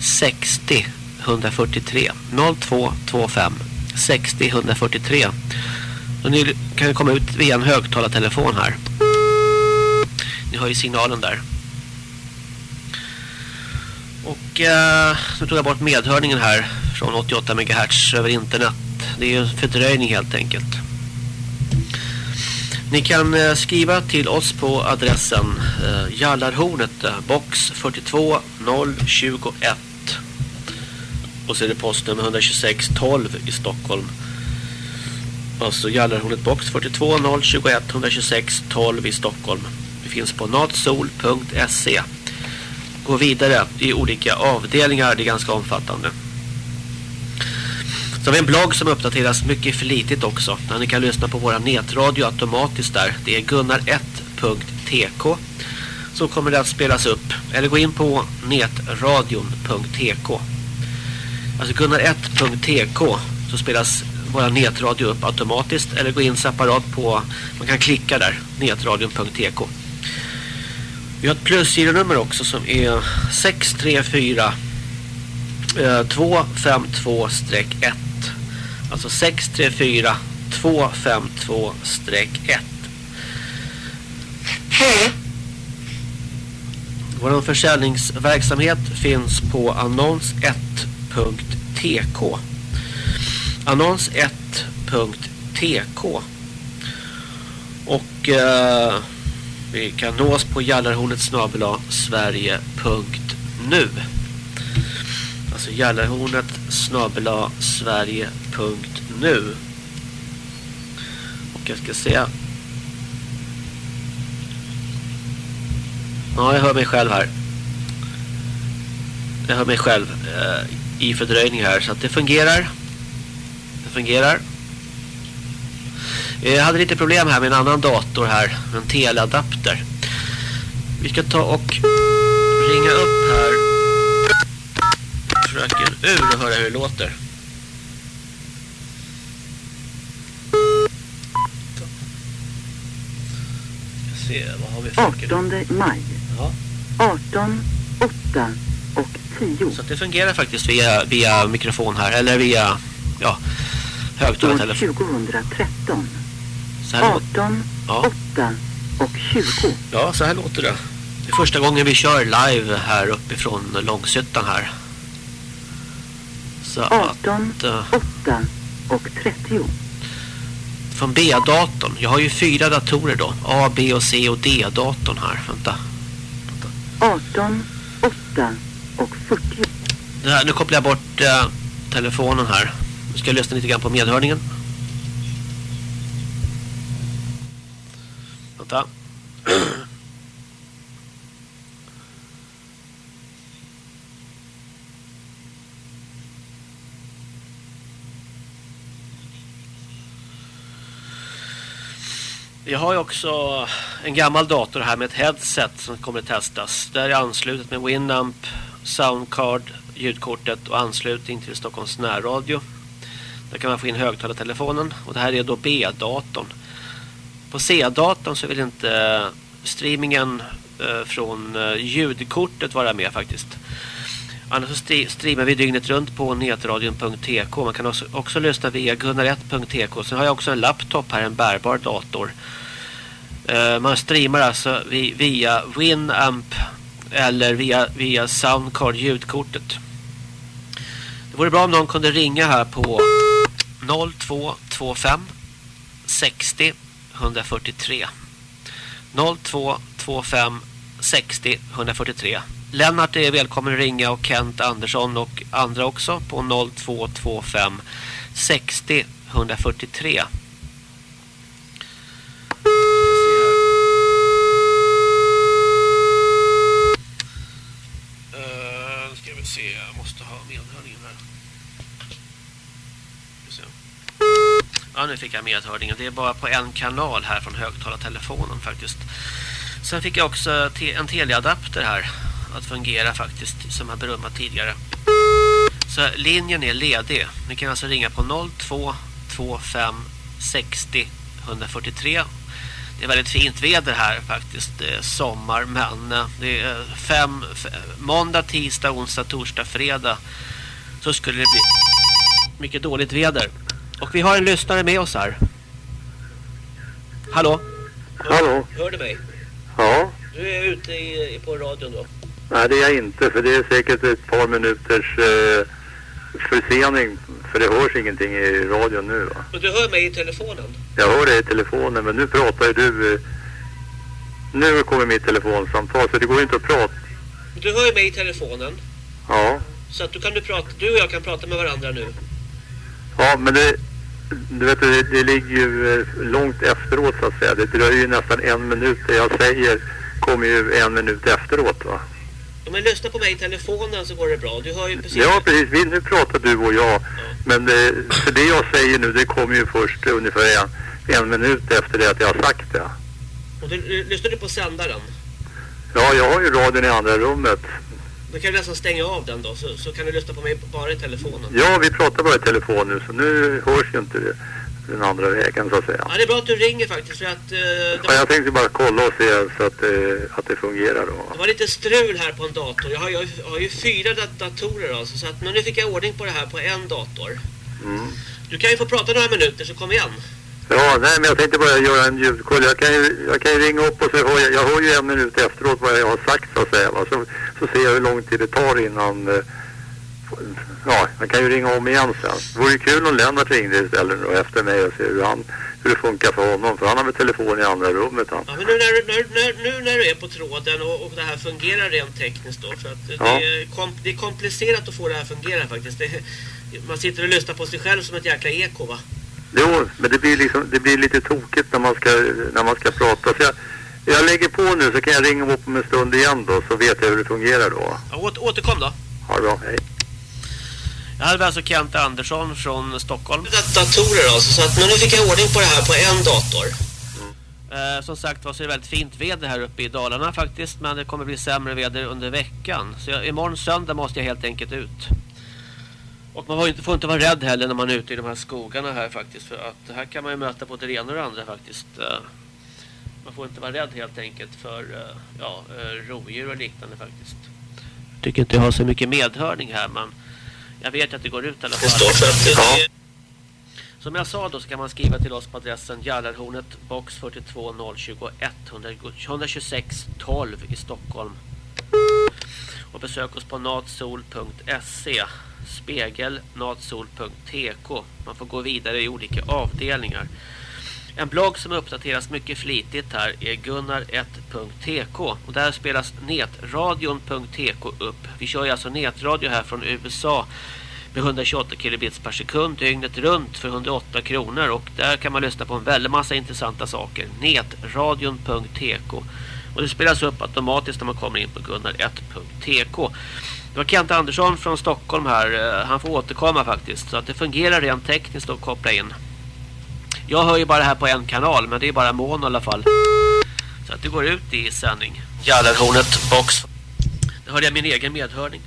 60 143 0225 60 143 och ni kan komma ut via en högtalartelefon här. Ni hör ju signalen där. Och eh, nu tog jag bort medhörningen här från 88 MHz över internet. Det är ju en fördröjning helt enkelt ni kan eh, skriva till oss på adressen eh, Jallarhornet, eh, box 42 021. Och så är det postnummer 126 12 i Stockholm. Alltså Jallarhornet box 42 021 126 12 i Stockholm. Det finns på natsol.se. Gå vidare i olika avdelningar, det är ganska omfattande. Så har vi en blogg som uppdateras mycket flitigt också. Där ni kan lyssna på våra nätradio automatiskt där. Det är gunnar1.tk Så kommer det att spelas upp. Eller gå in på netradion.tk Alltså gunnar1.tk så spelas våra nätradio upp automatiskt. Eller gå in separat på, man kan klicka där, netradion.tk Vi har ett plusgironummer också som är 634 252-1 Alltså 634 252-1. Vår försäljningsverksamhet finns på annons1.tk annons1.tk och eh, vi kan nås på jallarhornet snabela sverige.nu alltså jallarhornet snabela sverige.nu och jag ska se. Ja jag hör mig själv här. Jag hör mig själv eh, i fördröjning här så att det fungerar. Det fungerar. Eh, jag hade lite problem här med en annan dator här en teleadapter. Vi ska ta och ringa upp här fröken ur och höra hur det låter. Se, vad har vi för 18 maj. Ja. 18, 8 och 10. Så det fungerar faktiskt via, via mikrofon här, eller via ja, högtalartelefon. År 2013. Så här 18, Ja. 8 och 20. Ja, så här låter det. Det är första gången vi kör live här uppifrån Långshyttan här. Så 18, att, eh, 8 och 30. från B-datorn. Jag har ju fyra datorer då. A, B och C och D-datorn här. Vänta. 18, 8 och 40. Det här, nu kopplar jag bort eh, telefonen här. Nu ska jag lyssna lite grann på medhörningen. Vänta. [CLEARS THROAT] Jag har ju också en gammal dator här med ett headset som kommer att testas. Där är anslutet med Winamp, Soundcard, ljudkortet och anslutning till Stockholms närradio. Där kan man få in högtalartelefonen och det här är då B-datorn. På C-datorn så vill inte streamingen eh, från eh, ljudkortet vara med faktiskt. Annars så streamar vi dygnet runt på netradion.tk. Man kan också, också lyssna via gunnar1.tk. Sen har jag också en laptop här, en bärbar dator. Uh, man streamar alltså via Winamp eller via, via Soundcard ljudkortet. Det vore bra om någon kunde ringa här på 0225 60 143 0225 60 143 Lennart är välkommen att ringa och Kent Andersson och andra också på 0225 60 143 ska vi se, jag måste ha medhörningen här. Ja, nu fick jag medhörningen. Det är bara på en kanal här från högtalartelefonen faktiskt. Sen fick jag också te en teleadapter här att fungera faktiskt som jag berömmat tidigare. Så linjen är ledig. Ni kan alltså ringa på 0225 60 143. Det är väldigt fint väder här faktiskt. Det är sommar men eh, det är fem, måndag, tisdag, onsdag, torsdag, fredag så skulle det bli mycket dåligt väder. Och vi har en lyssnare med oss här. Hallå? Hallå? Hör du mig? Ja, Du är ute i, på radion då. Nej det är jag inte för det är säkert ett par minuters eh, försening för det hörs ingenting i radion nu va. Och du hör mig i telefonen? Jag hör dig i telefonen men nu pratar ju du. Eh, nu kommer mitt telefonsamtal så det går inte att prata. Du hör mig i telefonen. Ja, Så att du kan du prata, du och jag kan prata med varandra nu. ja men det, du vet det, det ligger ju eh, långt efteråt så att säga. Det dröjer ju nästan en minut. Det jag säger kommer ju en minut efteråt va. Ja, men lyssna på mig i telefonen så går det bra. Du hör ju precis. Ja, precis. Vi, nu pratar du och jag. Men det, för det jag säger nu, det kommer ju först ungefär en, en minut efter det att jag har sagt det. Och du, lyssnar du på sändaren? Ja, jag har ju radion i andra rummet. Då kan du nästan stänga av den då. Så, så kan du lyssna på mig bara i telefonen. Ja, vi pratar bara i telefon nu, så nu hörs ju inte det, den andra vägen så att säga. Ja, det är bra att du ringer faktiskt för att eh, Ja, jag tänkte bara kolla och se så att, eh, att det fungerar då. det var lite strul här på en dator. Jag har, jag har ju fyra dat datorer alltså. Så att, men nu fick jag ordning på det här på en dator. Mm. Du kan ju få prata några minuter så kom igen. Ja, nej men jag tänkte bara göra en ljudkoll. Jag kan ju, jag kan ju ringa upp och så hör jag, jag hör ju en minut efteråt vad jag har sagt så att säga. Va? Så, så ser jag hur lång tid det tar innan... eh, Ja, jag kan ju ringa om igen sen. Det vore ju kul om Lennart ringde istället då efter mig och se hur, han, hur det funkar för honom. För han har väl telefon i andra rummet han. Ja, men nu när, du- när, när, nu när du är på tråden och, och det här fungerar rent tekniskt då. För att Ja. det, är kom, det är komplicerat att få det här att fungera faktiskt. Det, man sitter och lyssnar på sig själv som ett jäkla eko va? Jo, men det blir liksom, det blir lite tokigt när man ska, när man ska prata. Så jag, jag lägger på nu så kan jag ringa upp om en stund igen då så vet jag hur det fungerar då. Ja, åter, återkom då. Ha det bra, hej. Jag hade alltså Kent Andersson från Stockholm. Datorer alltså, så att men nu fick jag ordning på det här på en dator. Eh, som sagt var så är det väldigt fint väder här uppe i Dalarna faktiskt. Men det kommer bli sämre väder under veckan. Så jag, imorgon söndag måste jag helt enkelt ut. Och man får inte, får inte vara rädd heller när man är ute i de här skogarna här faktiskt. För att här kan man ju möta både det ena och det andra faktiskt. Eh, Man får inte vara rädd helt enkelt för eh, ja, eh, rovdjur och liknande faktiskt. Jag tycker inte jag har så mycket medhörning här men jag vet att det går ut i alla fall. Som jag sa då så kan man skriva till oss på adressen Jallarhornet box 42 021 126 12 i Stockholm. Och besök oss på natsol.se spegel natsol.tk Man får gå vidare i olika avdelningar. En blogg som uppdateras mycket flitigt här är gunnar1.tk och där spelas netradion.tk upp. Vi kör ju alltså netradio här från USA med 128 kilobits per sekund dygnet runt för 108 kronor och där kan man lyssna på en väldig massa intressanta saker. Netradion.tk och det spelas upp automatiskt när man kommer in på gunnar1.tk. Det var Kent Andersson från Stockholm här. Eh, han får återkomma faktiskt så att det fungerar rent tekniskt att koppla in. Jag hör ju bara det här på en kanal men det är bara mono i alla fall. Så att det går ut i sändning. Jallarhornet box. Det hörde jag min egen medhörning.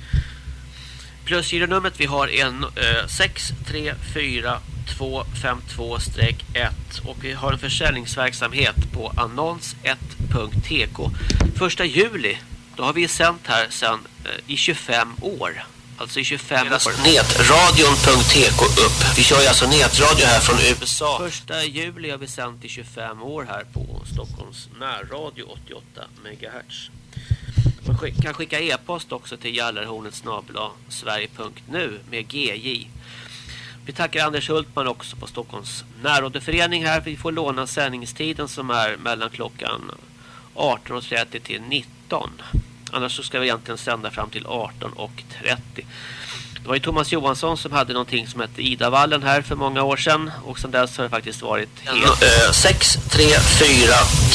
Plusgironumret vi har en eh, 634252-1 och vi har en försäljningsverksamhet på annons1.tk. Första juli, då har vi sänt här sedan eh, i 25 år. Alltså i 25 år. Netradion.tk upp. Vi kör ju alltså netradio här från USA. Första juli har vi sänt i 25 år här på Stockholms närradio 88 MHz. Man kan skicka e-post också till jallarhornet snabel-a sverige.nu med GJ. Vi tackar Anders Hultman också på Stockholms närrådeförening här. Vi får låna sändningstiden som är mellan klockan 18.30 till 19. Annars så ska vi egentligen sända fram till 18.30. Det var ju Thomas Johansson som hade någonting som hette Idavallen här för många år sedan. Och sedan dess har det faktiskt varit helt... 6, 3, 4,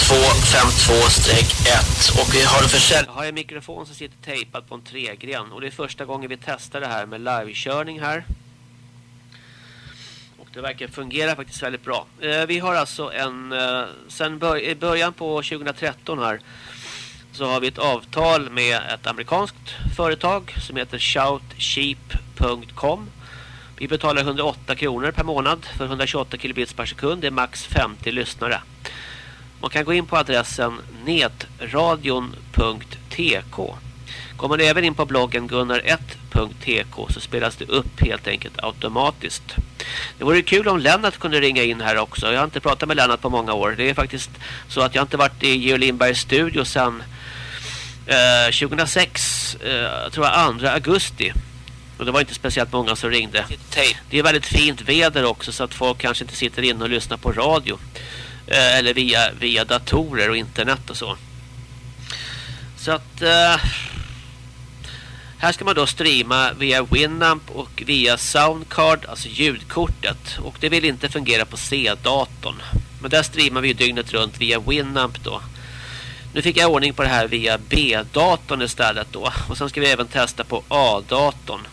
2, 5, 2, 1. Och vi har en försäljning. Jag har en mikrofon som sitter tejpad på en tregren. Och det är första gången vi testar det här med livekörning här. Och det verkar fungera faktiskt väldigt bra. Eh, vi har alltså en... Eh, sen början på 2013 här så har vi ett avtal med ett amerikanskt företag som heter shoutcheap.com. Vi betalar 108 kronor per månad för 128 kilobits per sekund. Det är max 50 lyssnare. Man kan gå in på adressen netradion.tk. Går man även in på bloggen gunnar1.tk så spelas det upp helt enkelt automatiskt. Det vore kul om Lennart kunde ringa in här också. Jag har inte pratat med Lennart på många år. Det är faktiskt så att jag inte varit i Georg Lindbergs studio sedan eh, 2006, eh, tror jag 2 augusti. Och det var inte speciellt många som ringde. Det är väldigt fint väder också så att folk kanske inte sitter inne och lyssnar på radio. Eh, eller via, via datorer och internet och så. Så att... Eh, här ska man då streama via Winamp och via Soundcard, alltså ljudkortet. Och det vill inte fungera på C-datorn. Men där streamar vi dygnet runt via Winamp då. Nu fick jag ordning på det här via B-datorn istället då. Och sen ska vi även testa på A-datorn.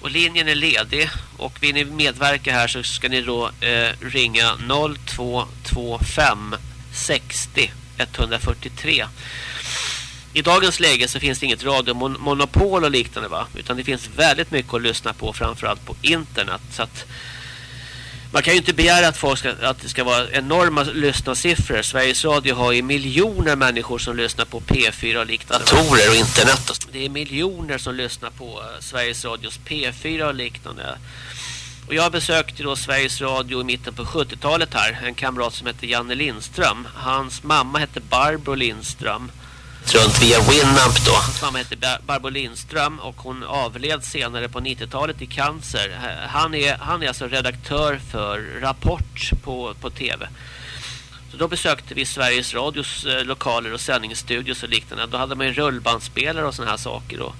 Och linjen är ledig. Och vill ni medverka här så ska ni då eh, ringa 0225 60 143. I dagens läge så finns det inget radiomonopol och liknande va. Utan det finns väldigt mycket att lyssna på framförallt på internet. Så att man kan ju inte begära att, folk ska, att det ska vara enorma lyssnarsiffror. Sveriges Radio har ju miljoner människor som lyssnar på P4 och liknande. Datorer och internet. Det är miljoner som lyssnar på uh, Sveriges Radios P4 och liknande. Och jag besökte då Sveriges Radio i mitten på 70-talet här. En kamrat som hette Janne Lindström. Hans mamma hette Barbro Lindström runt via Winamp då. Hans mamma heter Bar Barbro Lindström och hon avled senare på 90-talet i cancer. Han är, han är alltså redaktör för Rapport på, på tv. Så då besökte vi Sveriges Radios eh, lokaler och sändningsstudios och liknande. Då hade man ju rullbandspelare och såna här saker. Och,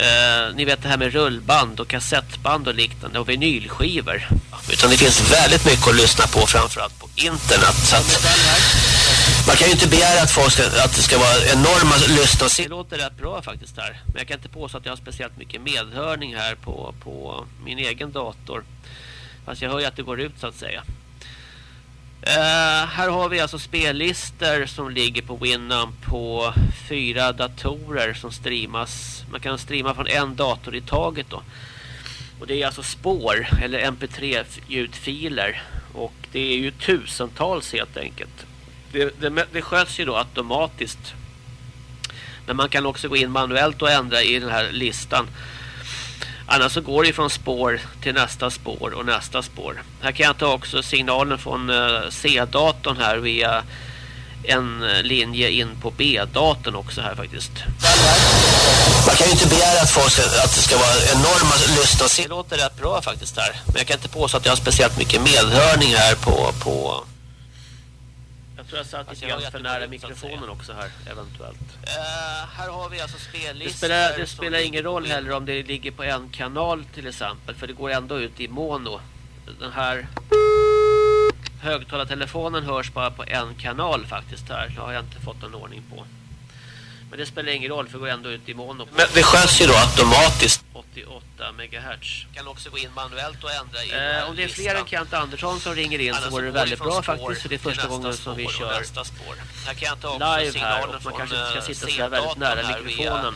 eh, ni vet det här med rullband och kassettband och liknande och vinylskivor. Utan det finns väldigt mycket att lyssna på framförallt på internet. Så att man kan ju inte begära att, folk ska, att det ska vara enorma lyssnarsiffror. Det låter rätt bra faktiskt här. Men jag kan inte påstå att jag har speciellt mycket medhörning här på, på min egen dator. Fast jag hör ju att det går ut så att säga. Uh, här har vi alltså spellistor som ligger på Winamp på fyra datorer som streamas. Man kan streama från en dator i taget då. Och det är alltså spår eller mp3-ljudfiler. Och det är ju tusentals helt enkelt. Det, det, det sköts ju då automatiskt. Men man kan också gå in manuellt och ändra i den här listan. Annars så går det från spår till nästa spår och nästa spår. Här kan jag ta också signalen från uh, C-datorn här via en linje in på B-datorn också här faktiskt. Man kan ju inte begära att, folk ska, att det ska vara enorma lyssnarsiffror. Det låter rätt bra faktiskt här. Men jag kan inte påstå att jag har speciellt mycket medhörning här på... på tror jag satt lite grann för nära mikrofonen också här, eventuellt. Uh, här har vi alltså spellistor. Det spelar, det spelar ingen roll heller om det ligger på en kanal till exempel. För det går ändå ut i mono. Den här högtalartelefonen hörs bara på en kanal faktiskt här. Det har jag inte fått någon ordning på. Men det spelar ingen roll för det går ändå ut i mono. Men det sköts ju då automatiskt. 88 MHz. Kan också gå in manuellt och ändra i eh, Om det är fler än Kent Andersson som ringer in så går det väldigt bra faktiskt. För det är första gången som vi kör Här live här och man kanske inte ska sitta så väldigt nära mikrofonen.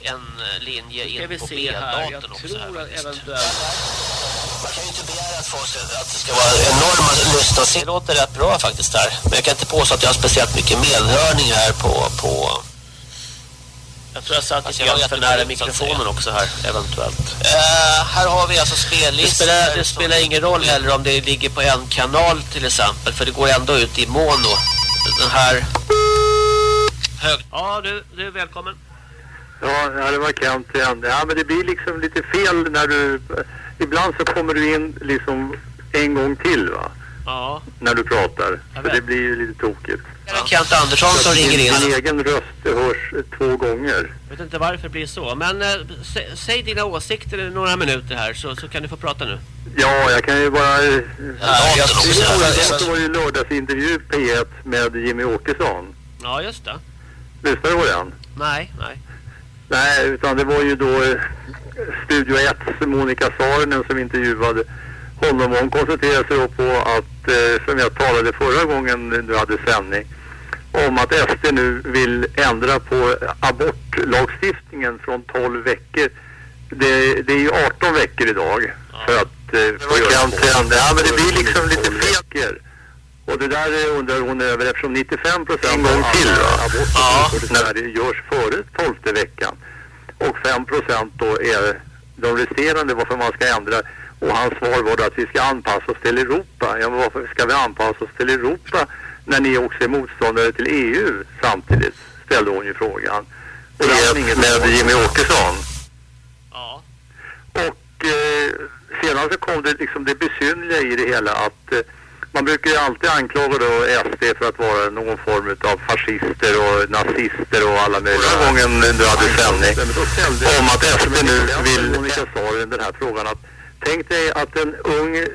En eh, linje in på B-datorn också. Tror eventuellt... Man kan ju inte begära att, folk att det ska vara enorma lyssnarsiffror. Det låter rätt bra faktiskt här. Men jag kan inte påstå att jag har speciellt mycket medhörning här på... på jag tror jag satt lite grann för nära mikrofonen också här, eventuellt. Uh, här har vi alltså spellistor. Det spelar, det spelar ingen roll heller om det ligger på en kanal till exempel. För det går ändå ut i mono. Den här Högt. Ja, du, du är välkommen. Ja, ja, det var Kent igen. Ja, men det blir liksom lite fel när du... Ibland så kommer du in liksom en gång till va? Ja. När du pratar. Så det blir ju lite tokigt. Är Kent Andersson som ringer in. Din egen röst hörs två gånger. Jag vet inte varför det blir så. Men sä, säg dina åsikter i några minuter här så, så kan du få prata nu. Ja, jag kan ju bara... Ja, jag. Det var ju lördagsintervju P1 med Jimmy Åkesson. Ja, just det. Lyssnade du på den? Nej, nej. Nej, utan det var ju då eh, Studio 1 Monica Saarinen som intervjuade honom. Hon koncentrerade sig då på att, eh, som jag talade förra gången du hade sändning, om att SD nu vill ändra på abortlagstiftningen från 12 veckor. Det, det är ju 18 veckor idag för att eh, få göra abort. Ja, men det blir liksom lite fel. Och det där undrar hon över eftersom 95 procent en gång till va? aborter när det görs före 12 veckan. Och 5 procent då är de resterande varför man ska ändra. Och hans svar var då att vi ska anpassa oss till Europa. Ja, men varför ska vi anpassa oss till Europa när ni också är motståndare till EU samtidigt? Ställde hon ju frågan. Och det är inget med Jimmy Åkesson. Ja. Och eh, sedan så kom det liksom det besynliga i det hela att eh, man brukar ju alltid anklaga då SD för att vara någon form av fascister och nazister och alla möjliga. Förra gången du hade sändning om att SD nu vill Monica Saaren den här frågan att tänk dig att en ung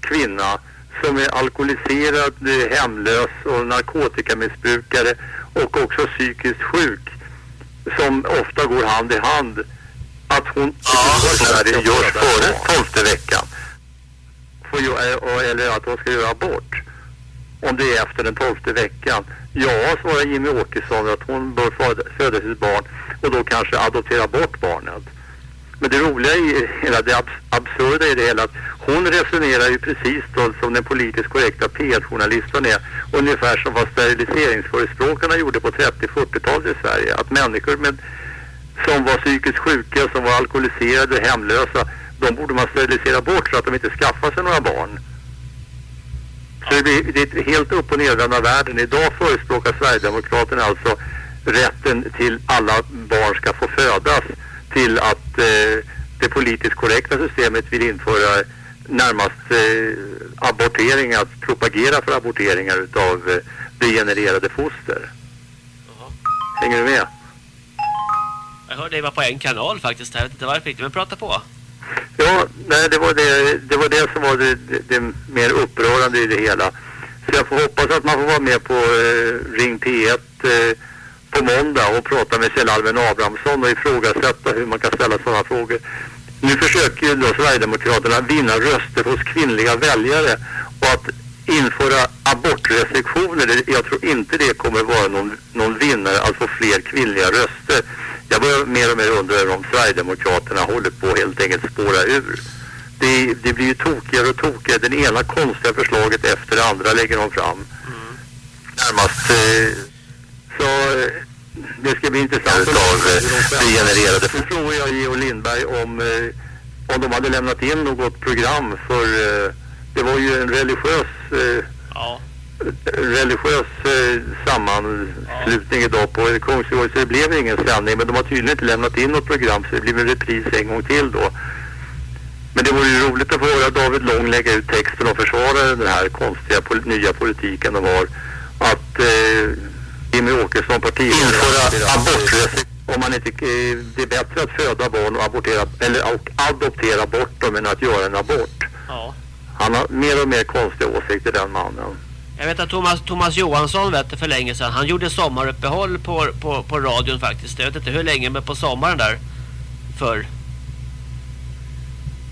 kvinna som är alkoholiserad, eh, hemlös och narkotikamissbrukare och också psykiskt sjuk som ofta går hand i hand att hon när det görs före tolfte veckan får eh, eller att hon ska göra abort om det är efter den tolfte veckan. Ja, svarar Jimmy Åkesson att hon bör föda, föda sitt barn och då kanske adoptera bort barnet. Men det roliga i hela det abs absurda i det hela att hon resonerar ju precis då som den politiskt korrekta P1-journalisten är. Ungefär som vad steriliseringsförespråkarna gjorde på 30-40-talet i Sverige. Att människor med, som var psykiskt sjuka, som var alkoholiserade, hemlösa, de borde man sterilisera bort så att de inte skaffar sig några barn. Så det, blir, det är ett helt upp och nedvända världen. Idag förespråkar Sverigedemokraterna alltså rätten till alla barn ska få födas till att eh, det politiskt korrekta systemet vill införa närmast eh, abortering, att propagera för aborteringar utav eh, degenererade foster. Hänger du med? Jag hörde det var på en kanal faktiskt. Jag vet inte varför riktigt, men prata på. Ja, nej, det var det, det var det som var det, det, det mer upprörande i det hela. Så jag får hoppas att man får vara med på eh, Ring P1 eh, på måndag och prata med Kjell Alvin Abrahamsson och ifrågasätta hur man kan ställa sådana frågor. Nu försöker ju då Sverigedemokraterna vinna röster hos kvinnliga väljare och att införa abortrestriktioner, det, jag tror inte det kommer vara någon, någon vinnare, alltså fler kvinnliga röster. Jag börjar mer och mer undra om Sverigedemokraterna håller på helt enkelt spåra ur. Det, det blir ju tokigare och tokigare. Den ena konstiga förslaget efter det andra lägger de fram. Närmast. Eh, så eh, det ska bli intressant av eh, det genererade. Så frågar jag Geo Lindberg om, eh, om de hade lämnat in något program för eh, det var ju en religiös eh, religiös eh, sammanslutning idag på Kungsgård så det blev ingen sändning men de har tydligen inte lämnat in något program så det blir en repris en gång till då. Men det vore ju roligt att få höra David Lång lägga ut texten och försvara den här konstiga pol nya politiken de har. Att eh, Jimmy Åkesson partiledare införa abortrestriktioner om man inte, eh, det är bättre att föda barn och abortera eller och adoptera bort dem än att göra en abort. Ja. Han har mer och mer konstiga åsikter den mannen. Jag vet att Thomas, Thomas Johansson vet för länge sedan. Han gjorde sommaruppehåll på, på, på radion faktiskt. Jag vet inte hur länge men på sommaren där. För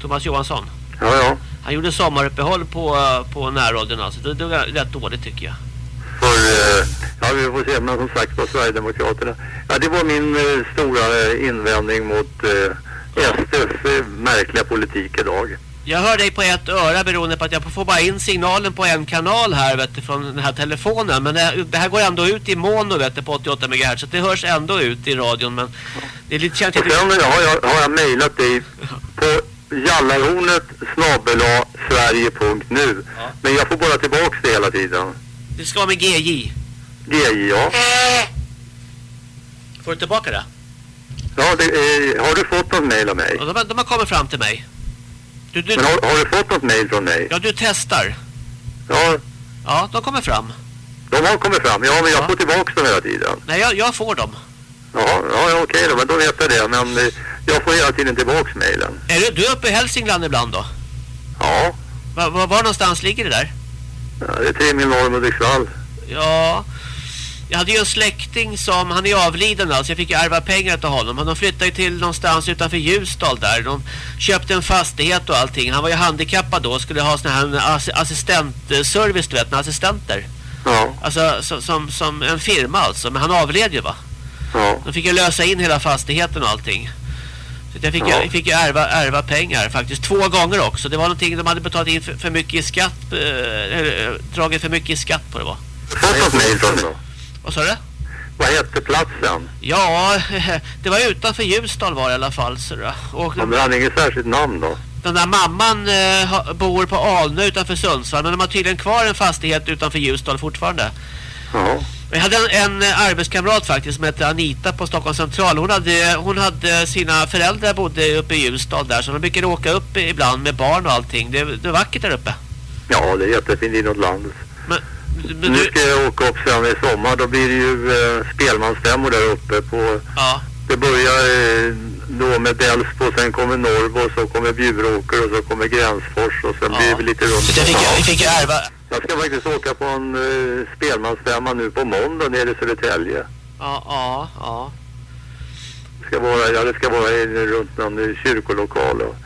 Thomas Johansson. Ja, ja. Han gjorde sommaruppehåll på, på närradion alltså. Det, det var rätt dåligt tycker jag. För, eh, ja vi får se, men som sagt på Sverigedemokraterna. Ja, det var min eh, stora eh, invändning mot SDs märkliga politik idag. Jag hör dig på ett öra beroende på att jag får bara in signalen på en kanal här vet du, från den här telefonen. Men det, här går ändå ut i mono vet du, på 88 MHz så det hörs ändå ut i radion. Men det är lite känsligt. Sen har jag, har jag mejlat dig på jallarhornet snabela sverige.nu. Men jag får bara tillbaks det hela tiden. Det ska vara med GJ. GJ, ja. Får du tillbaka det? Ja, det, eh, har du fått något mejl av mig? Ja, de, de har kommit fram till mig. Du, du, Men har, har du fått något mejl från mig? ja, du testar. Ja, Ja, de kommer fram. de har kommit fram. Ja, men jag får tillbaka dem hela tiden. Nej, jag, jag får dem. Ja, ja, ja okej då, men då vet jag det. Men eh, jag får hela tiden tillbaka mejlen. Är du, du är uppe i Hälsingland ibland då? Ja, Var, var, var någonstans ligger det där? Ja, det är tre mil norr om Hudiksvall. Ja, jag hade ju en släkting som, han är avliden alltså, jag fick ju ärva pengar till honom. Men de flyttade ju till någonstans utanför Ljusdal där. De köpte en fastighet och allting. Han var ju handikappad då och skulle ha sån här ass assistentservice, du vet, assistenter. Ja. Alltså som, som, som en firma alltså, men han avled ju va? Ja. De fick ju lösa in hela fastigheten och allting. Jag fick, Ja. jag fick ju ärva, ärva pengar faktiskt, två gånger också. Det var någonting de hade betalat in för, för mycket i skatt, eh, eller, eh, dragit för mycket i skatt på det var. Fått något mejl från då? Vad sa du? Vad hette platsen? Ja, [LAUGHS] det var utanför Ljusdal var det i alla fall. Så då. och Ja, men han har inget särskilt namn då? den där mamman eh, bor på Alnö utanför Sundsvall. Men de har tydligen kvar en fastighet utanför Ljusdal fortfarande. Ja. Jag hade en, en arbetskamrat faktiskt som hette Anita på Stockholms central. Hon hade, hon hade sina föräldrar bodde uppe i Ljusdal där. Så de brukade åka upp ibland med barn och allting. Det, det är vackert där uppe. Ja, det är jättefint inåt landet. Men, nu ska jag åka upp sen i sommar. Då blir det ju eh, spelmansstämmor där uppe på... Ja. Det börjar eh, då med Delsbo, sen kommer Norrbo, så kommer Bjuråker och så kommer Gränsfors och sen blir det lite runt. Jag fick, jag fick ju ärva... Jag ska faktiskt åka på en eh, spelmansstämma nu på måndag nere i Södertälje. Ja, ja, ja. Det ska vara, ja, det ska vara i, runt någon eh, kyrkolokal. Och.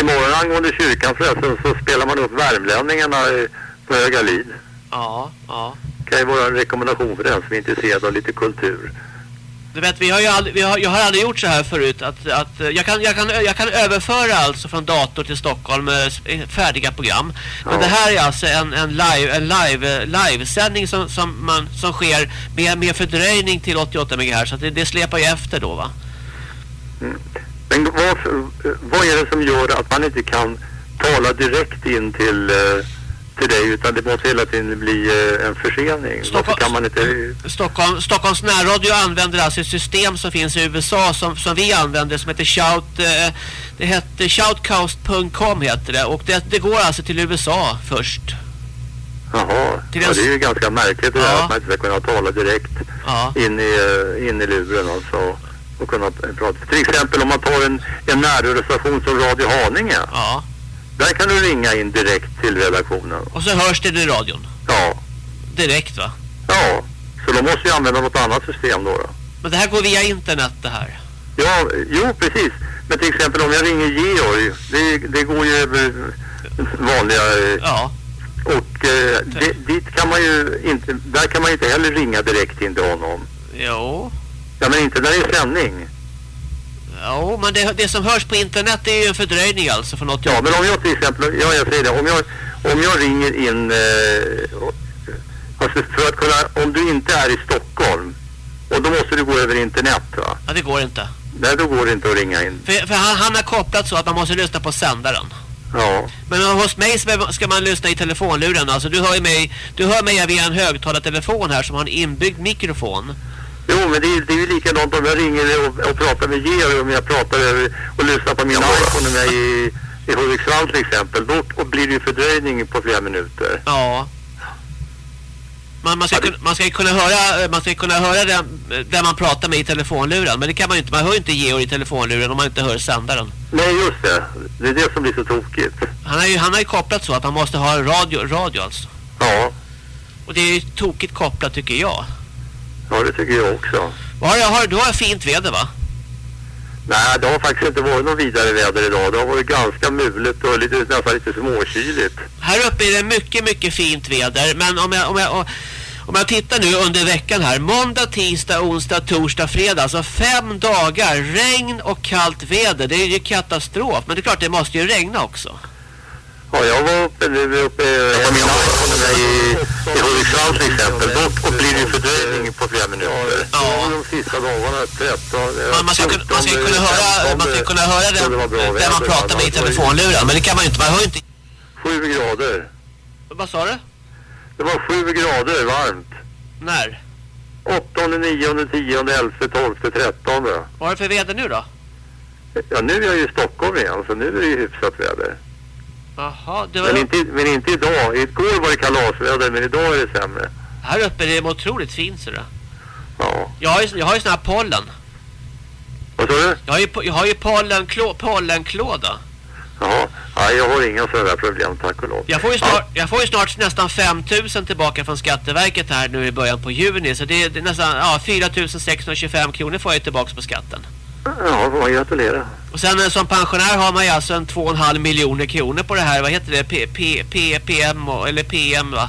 Imorgon angående kyrkan förresten så spelar man upp värmlänningarna eh, på Högalid. Ja, ja. kan ju vara en rekommendation för den som är intresserad av lite kultur. Du vet, vi har ju aldrig, vi har, jag har aldrig gjort så här förut. Att, att, eh, jag, kan, jag, kan, jag kan överföra alltså från dator till Stockholm eh, eh, färdiga program. Men det här är alltså en, en, live, en live, livesändning som, som, man, som sker med, med fördröjning till 88 MHz. Så det, det släpar ju efter då va? Men vad, vad är det som gör att man inte kan tala direkt in till, eh, till dig utan det måste hela tiden bli eh, en försening? Varför kan man inte... Stockholm, Stockholms närradio använder alltså ett system som finns i USA som, som vi använder som heter Shout, eh, det heter shoutcast.com heter det och det, det går alltså till USA först. Jaha, Till ja, det är ju ganska märkligt det där att man inte ska kunna tala direkt Ja. in, i, eh, in i luren alltså. Och kunna prata. Till exempel om man tar en, en närradiostation som Radio Haninge. Ja. Där kan du ringa in direkt till redaktionen. Och så hörs det i radion. Ja. Direkt va? Ja, så då måste jag använda något annat system då. då. Men det här går via internet det här. Ja, jo precis. Men till exempel om jag ringer Georg, det, det går ju över vanliga... eh, Ja. Och eh, det, dit kan man ju inte, där kan man ju inte heller ringa direkt in till honom. Jo. Ja men inte när det är sändning. Jo, men det, det som hörs på internet är ju en fördröjning alltså från 88. Ja men om jag till exempel, ja jag säger det, om jag, om jag ringer in, eh, alltså för att kunna, om du inte är i Stockholm, och då måste du gå över internet va? Ja, det går inte. Nej då går det inte att ringa in. För, för han, han har kopplat så att man måste lyssna på sändaren. Ja. Men hos mig ska- man lyssna i telefonluren. Alltså du hör mig, du hör mig via en högtalartelefon här som har en inbyggd mikrofon. Jo, men det är, det är ju likadant om jag ringer och, och pratar med Georg, om jag pratar över, och lyssnar på min iPhone när jag är i, i Hudiksvall till exempel. Då och blir det ju fördröjning på flera minuter. Ja. Man, man, ska, kunna, man ska kunna höra, man ska kunna höra den, där man pratar med i telefonluren. Men det kan man ju inte. Man hör ju inte Georg i telefonluren om man inte hör sändaren. Nej, just det. Det är det som blir så tokigt. Han har ju, han har ju kopplat så att man måste ha radio, radio alltså. Ja. Och det är ju tokigt kopplat tycker jag. Ja, det tycker jag också. Vad har, jag- har, du har fint väder va? Nej, det har faktiskt inte varit något vidare väder idag. Det har varit ganska mulet och lite, nästan lite småkyligt. Här uppe är det mycket, mycket fint väder. Men om jag, om jag, om jag tittar nu under veckan här. Måndag, tisdag, onsdag, torsdag, fredag. Alltså fem dagar. Regn och kallt väder. Det är ju katastrof. Men det är klart, det måste ju regna också. Ja, jag var uppe uppe min iPhone när jag är i, i Hudiksvall till exempel. Då och blir det ju fördröjning på flera minuter. Ja. De sista dagarna, 13, Man, man, ska, kunna- man ska kunna höra, man ska kunna höra den, där man pratar med i telefonluren. Men det kan man ju inte. Man hör ju inte. Sju grader. Vad sa du? Det var sju grader varmt. När? 8, 9, 10, 11, 12, 13. Vad är det för väder nu då? Ja, nu är jag ju i Stockholm igen, så nu är det ju hyfsat väder. Jaha, det var Men inte, men inte idag. Igår var det kalasväder, men idag är det sämre. här uppe det är otroligt fint så det. Ja. Jag har ju, jag har ju sån här pollen. Vad sa du? Jag har ju, jag har ju pollenklå, pollenklåda. Ja, nej, jag har inga sådana där problem, tack och lov. Jag får, ju snart, jag får ju snart nästan 5000 tillbaka från Skatteverket här nu i början på juni. Så det är, det är nästan ja, 4625 kronor får jag tillbaka på skatten. Ja, vad gratulerar. Och sen eh, som pensionär har man ju alltså en 2,5 miljoner kronor på det här. Vad heter det? P, P, P, PM eller PM va?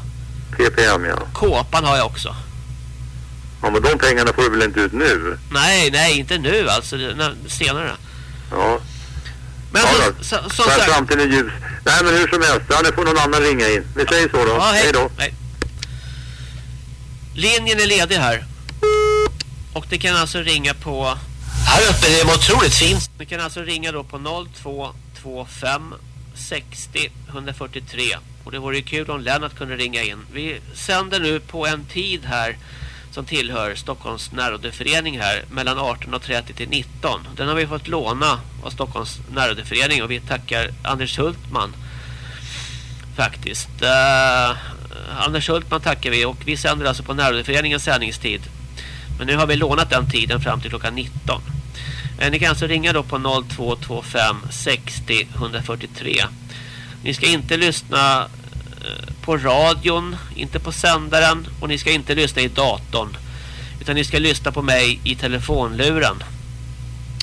PPM, ja. Kåpan har jag också. Ja, men de pengarna får du väl inte ut nu? Nej, nej, inte nu alltså. Senare. Ja. Men ja, så, så, så, Men så, framtiden ljus. Nej, men hur som helst. Ja, nu får någon annan ringa in. Vi säger så då. Ja, hej. hej då. Hej. Linjen är ledig här. Och det kan alltså ringa på... Här uppe det är otroligt fint. Ni kan alltså ringa då på 0225 60 143. Och det vore ju kul om Lennart kunde ringa in. Vi sänder nu på en tid här som tillhör Stockholms närrådeförening här mellan 18.30 till 19. Den har vi fått låna av Stockholms närrådeförening och vi tackar Anders Hultman faktiskt. Uh, Anders Hultman tackar vi och vi sänder alltså på närrådeföreningens sändningstid. Men nu har vi lånat den tiden fram till klockan 19. Eh, ni kan alltså ringa då på 0225 60 143. Ni ska inte lyssna eh, på radion, inte på sändaren och ni ska inte lyssna i datorn. Utan ni ska lyssna på mig i telefonluren.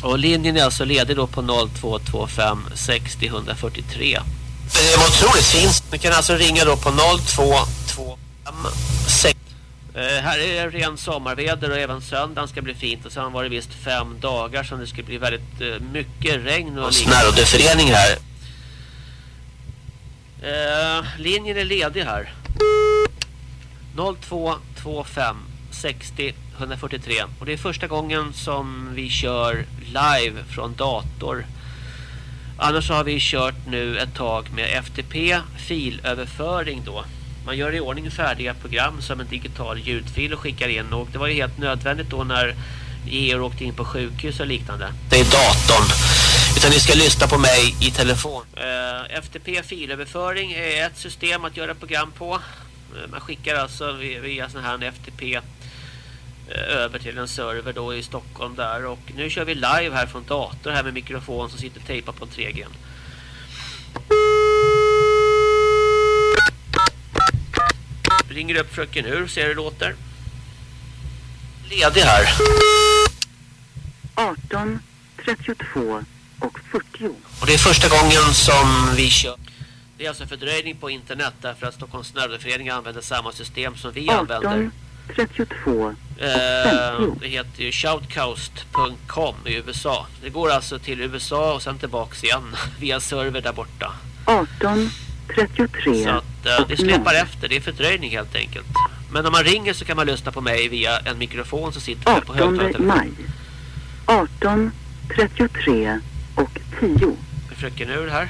Och linjen är alltså ledig då på 0225 60 143. Det är otroligt fint. Ni kan alltså ringa då på 0225 60 Eh, här är det ren sommarväder och även söndagen ska bli fint. Och sen var det visst fem dagar som det skulle bli väldigt eh, mycket regn och Närrådeförening här. Eh, linjen är ledig här. 0225 60 143. Och det är första gången som vi kör live från dator. Annars har vi kört nu ett tag med FTP filöverföring då. Man gör i ordning färdiga program som en digital ljudfil och skickar in och det var ju helt nödvändigt då när Georg åkte in på sjukhus och liknande. Det är datorn. Utan ni ska lyssna på mig i telefon. Uh, FTP filöverföring är ett system att göra program på. Uh, man skickar alltså via, via sån här en FTP eh, över till en server då i Stockholm där och nu kör vi live här från dator här med mikrofon som sitter tejpad på 3G. Ringer upp fröken ur, ser hur det låter. Ledig här. 18, 32 och 40. Och det är första gången som vi kör. Det är alltså fördröjning på internet därför att Stockholms närrådeförening använder samma system som vi använder. 18, 32 Eh, det heter ju shoutcast.com i USA. Det går alltså till USA och sen tillbaks igen [LAUGHS] via server där borta. 18, 33 Så att eh, det släpar efter, det är fördröjning helt enkelt. Men om man ringer så kan man lyssna på mig via en mikrofon som sitter på 18 högtalartelefonen. maj. 18, 33 och 10. Fröken ur här.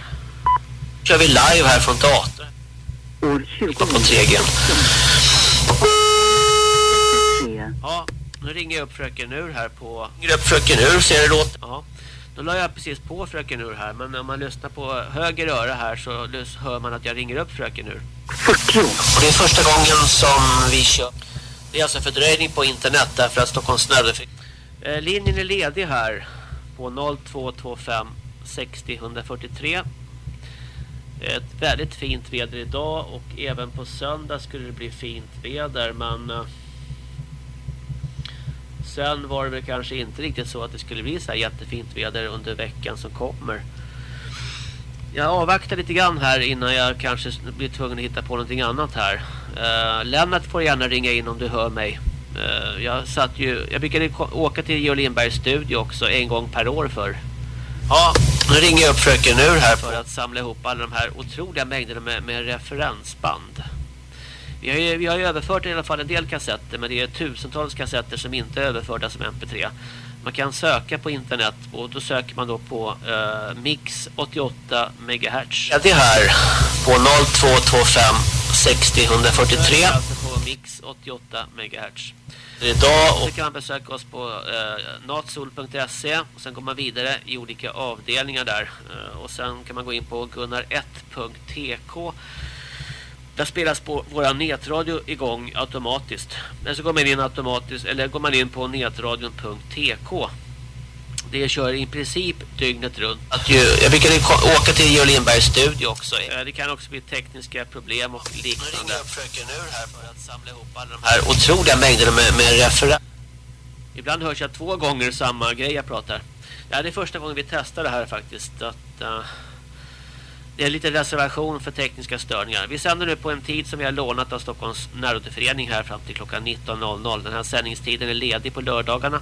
Kör vi live här från datorn. År 20. På 3G. 3. Ja, nu ringer jag upp fröken ur här på... Ringer upp fröken ur, ser det låter. Ja. Då la jag precis på fröken ur här, men om man lyssnar på höger öra här så hör man att jag ringer upp fröken ur. 40. Och det är första gången som vi kör. Det är alltså fördröjning på internet därför att Stockholms närrådeförening. Eh, linjen är ledig här på 0225 60 143. Ett väldigt fint väder idag och även på söndag skulle det bli fint väder men eh, sen var det väl kanske inte riktigt så att det skulle bli så här jättefint väder under veckan som kommer. Jag avvaktar lite grann här innan jag kanske blir tvungen att hitta på någonting annat här. Uh, Lennart får gärna ringa in om du hör mig. Uh, jag satt ju, jag brukade åka till Georg Lindbergs studio också en gång per år för. Ja, nu ringer jag upp fröken ur här för att samla ihop alla de här otroliga mängderna med, med referensband. Vi har, ju, vi har överfört i alla fall en del kassetter men det är tusentals kassetter som inte är överförda som mp3. Man kan söka på internet och då söker man då på eh, Mix 88 MHz. Ja, det är här på 0225 60 143. Alltså på Mix 88 MHz. idag. Och så kan man besöka oss på eh, natsol.se och sen går man vidare i olika avdelningar där. Eh, och sen kan man gå in på gunnar1.tk där spelas på våra nätradio igång automatiskt. Men så går man in automatiskt eller går man in på nätradion.tk. Det kör i princip dygnet runt. Att ju, jag brukar ko- åka till Georg Lindbergs studio också. Det kan också bli tekniska problem och liknande. Nu ringer jag fröken ur här för att samla ihop alla de här otroliga mängderna med, med referat. Ibland hörs jag två gånger samma grej jag pratar. Ja, det är första gången vi testar det här faktiskt. Att, eh, det är lite reservation för tekniska störningar. Vi sänder nu på en tid som vi har lånat av Stockholms närrådeförening här fram till klockan 19.00. Den här sändningstiden är ledig på lördagarna.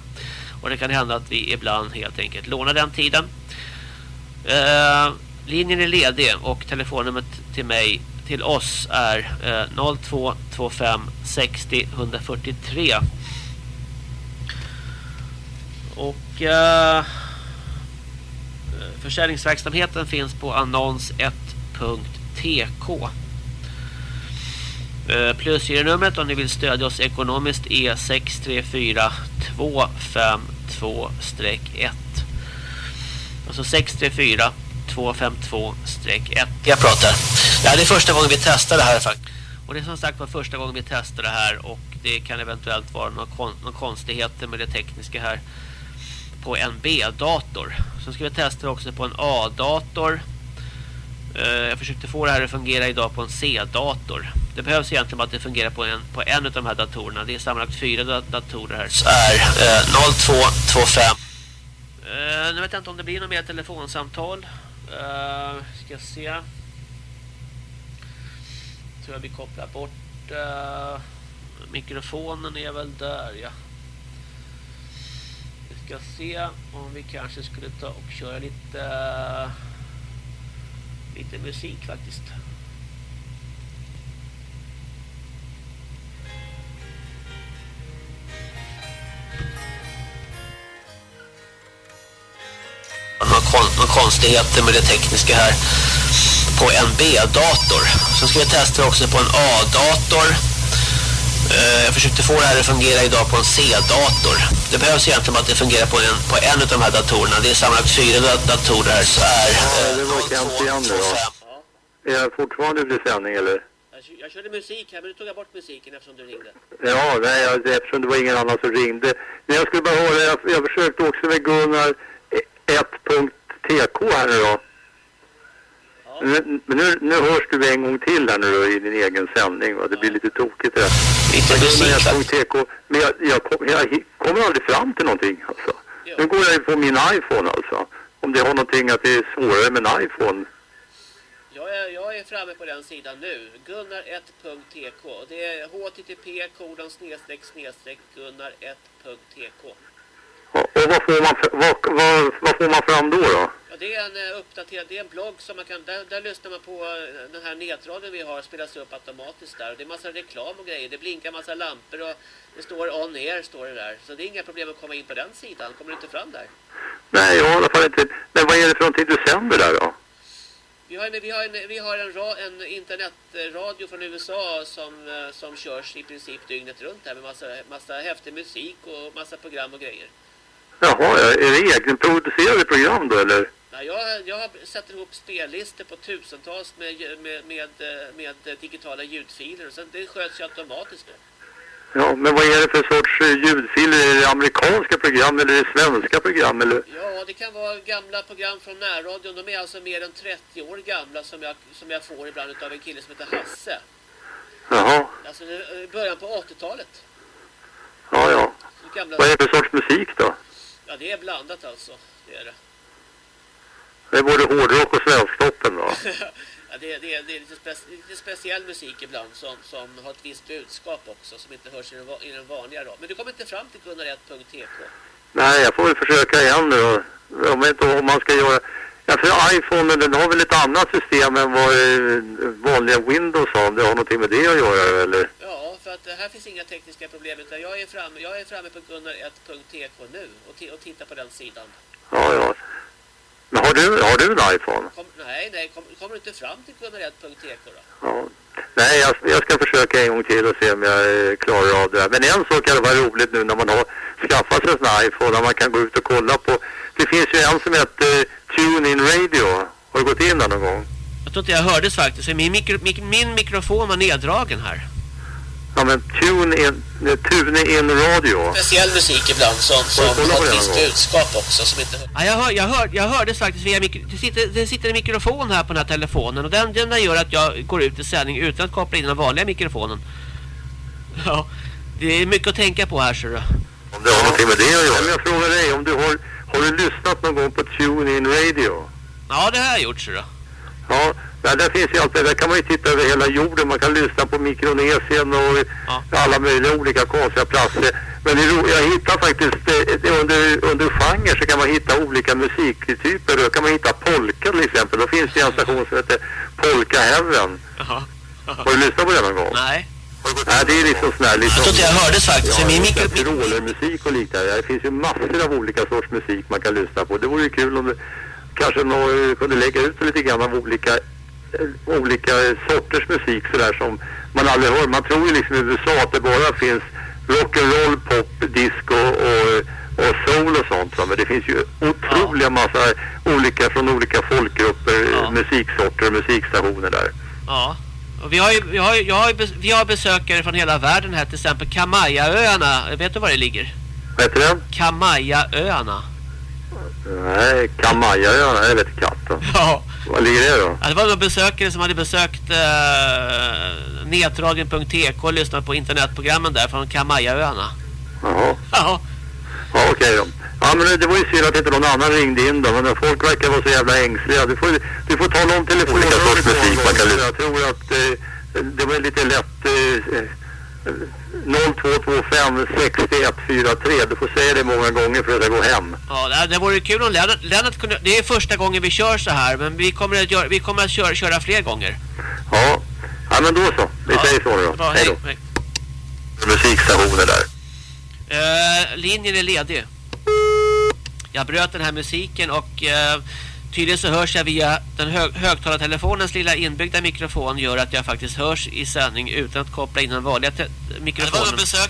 Och det kan hända att vi ibland helt enkelt lånar den tiden. Eh, linjen är ledig och telefonnumret till mig till oss är eh, 0225 60 143. Och eh, försäljningsverksamheten finns på annons1.tk. Eh, Plusgironumret om ni vill stödja oss ekonomiskt är 634 252-1. Alltså 634 252-1. Jag pratar. Ja, det är första gången vi testar det här faktiskt. Och det är som sagt var första gången vi testar det här och det kan eventuellt vara några kon någon konstigheter med det tekniska här på en B-dator. Sen ska vi testa det också på en A-dator. Eh, Jag försökte få det här att fungera idag på en C-dator. Det behövs egentligen bara att det fungerar på en, på en av de här datorerna. Det är sammanlagt fyra da- datorer här. Så är eh, 0225. Eh, nu vet jag inte om det blir något mer telefonsamtal. Eh, ska se. Tror jag vi kopplar bort eh, mikrofonen är väl där ja. Ska se om vi kanske skulle ta och köra lite lite musik faktiskt. Några, några konstigheter med det tekniska här på en B-dator. Sen ska vi testa också på en A-dator. Eh, Jag försökte få det här att fungera idag på en C-dator. Det behövs egentligen att det fungerar på en, på en av de här datorerna. Det är sammanlagt fyra da- datorer här. Så är, Ja, det var Kent igen nu då. Är jag fortfarande ute i sändning eller? Jag körde musik här, men du tog jag bort musiken eftersom du ringde. Ja, nej, jag- eftersom det var ingen annan som ringde. Men jag skulle bara höra, jag, jag försökte också med Gunnar 1.tk här nu då. Men nu, nu hörs du en gång till här nu då, i din egen sändning. Va? Det blir lite tokigt det här. Lite. Men jag, jag, kom, jag kommer aldrig fram till någonting alltså. Nu går jag ju på min iPhone alltså. Om det har någonting att det är svårare med en iPhone. Jag är, jag är framme på den sidan nu. Gunnar1.tk. Det är http kolon snedstreck snedstreck Gunnar 1.tk. Och, och vad, får man, vad, vad, vad får man fram då då? Ja, det är en eh, uppdaterad, det är en blogg som man kan, där, där lyssnar man på eh, den här nätradion vi har, spelas upp automatiskt där. Och det är massa reklam och grejer, det blinkar massa lampor och det står on air står det där. Så det är inga problem att komma in på den sidan, kommer du inte fram där? Nej, jag har i alla fall inte... Men vad är det för någonting du sänder där då? Vi har en, vi har en, vi har en, ra, en internetradio från USA som, eh, som körs i princip dygnet runt här med massa, massa häftig musik och massa program och grejer. Jaha, ja, är det egenproducerade program då eller? Nej, jag, jag sätter ihop spellistor på tusentals med, med, med, eh, med digitala ljudfiler och sen det sköts ju automatiskt nu. Ja, men vad är det för sorts eh, ljudfiler? Är det amerikanska program eller är det svenska program eller? Ja, det kan vara gamla program från närradion. De är alltså mer än 30 år gamla som jag, som jag får ibland av en kille som heter Hasse. Jaha, Alltså är början på 80-talet. ja ja. Gamla... Vad är det för sorts musik då? Ja, det är blandat alltså. Det är det. Det är både hårdrock och svensktoppen då? [LAUGHS] ja, det, är, det, det är lite, spec, lite speciell musik ibland som, som har ett visst budskap också som inte hörs i den, i den vanliga radion. Men du kommer inte fram till gunnar1.tk. Nej, jag får väl försöka igen nu då. Jag vet inte om man ska göra... Ja, för iPhone den har väl ett annat system än vad eh, vanliga Windows har. Det har någonting med det att göra eller? Ja, för att här finns inga tekniska problem utan jag är framme, jag är framme på gunnar1.tk nu och, och tittar på den sidan. Ja, ja. Men har du, har du en iPhone? Kom, nej, nej, kom, kommer du inte fram till kunnared.tk då? Ja. Nej, jag, jag ska försöka en gång till och se om jag klarar av det här. Men en sak kan det vara roligt nu när man har skaffat sig en sån iPhone, när man kan gå ut och kolla på. Det finns ju en som heter eh, TuneIn Radio. Har du gått in där någon gång? Jag tror inte jag hördes faktiskt. Min, mikro, mik, min mikrofon var neddragen här. Ja, men TuneIn, eh, TuneIn Radio. Speciell musik ibland som, som har ett visst budskap också som inte... Ja, jag, hör, jag, hör, jag hördes faktiskt via mikro, det, sitter, det sitter en mikrofon här på den här telefonen och den, den där gör att jag går ut i sändning utan att koppla in den vanliga mikrofonen. Ja, det är mycket att tänka på här så du. Om det har någonting med det att göra. Men jag frågar dig, om du har, har du lyssnat någon gång på TuneIn Radio? Ja, det har jag gjort så du. Ja, där, där finns ju allt det. Där kan man ju titta över hela jorden. Man kan lyssna på Mikronesien och alla möjliga olika konstiga platser. Men jag hittar faktiskt, eh, under, under genre så kan man hitta olika musiktyper. Då kan man hitta polka till exempel. Då finns det en station som heter Polka Heaven. Har du lyssnat på det någon gång? Nej. Nej, det är liksom sån här liksom... Jag tror inte jag hördes faktiskt. Ja, Min mikro- och liknande. Det finns ju massor av olika sorts musik man kan lyssna på. Det vore ju kul om det kanske nå, kunde lägga ut lite grann av olika, olika sorters musik sådär som man aldrig hör. Man tror ju liksom i USA att det bara finns rock'n'roll, pop, disco och, och soul och sånt. Men det finns ju otroliga massa olika från olika folkgrupper, musiksorter och musikstationer där. Ja. Och vi har ju, vi har, ju- jag har ju, vi har besökare från hela världen här till exempel Kamayaöarna. Vet du var det ligger? Vad heter den? Kamayaöarna. Nej, Kamajaöarna, det vet katten. Ja. Var ligger det då? Ja, det var några besökare som hade besökt eh, netradion.tk och lyssnat på internetprogrammen där från Kamayaöarna. Jaha. Ja. Ja, okej då. Ja, men det, var ju synd att inte någon annan ringde in då. Men folk verkar vara så jävla ängsliga. Du får, du får ta någon telefon. Olika sorts musik man kan lyssna Jag tror att eh, det var lite lätt. Eh, 0225 6143. Du får säga det många gånger för att det går hem. Ja, det, det vore kul om Lennart, Lennart kunde... Det är första gången vi kör så här, men vi kommer att, göra, vi kommer att köra, köra fler gånger. Ja. ja, men då så. Vi säger så då. Bra, Hej hej. då. hej. Musikstationer där. Eh, linjen är ledig. Jag bröt den här musiken och eh, tydligen så hörs jag via den hög högtalartelefonens lilla inbyggda mikrofon gör att jag faktiskt hörs i sändning utan att koppla in den vanliga mikrofonen. besök.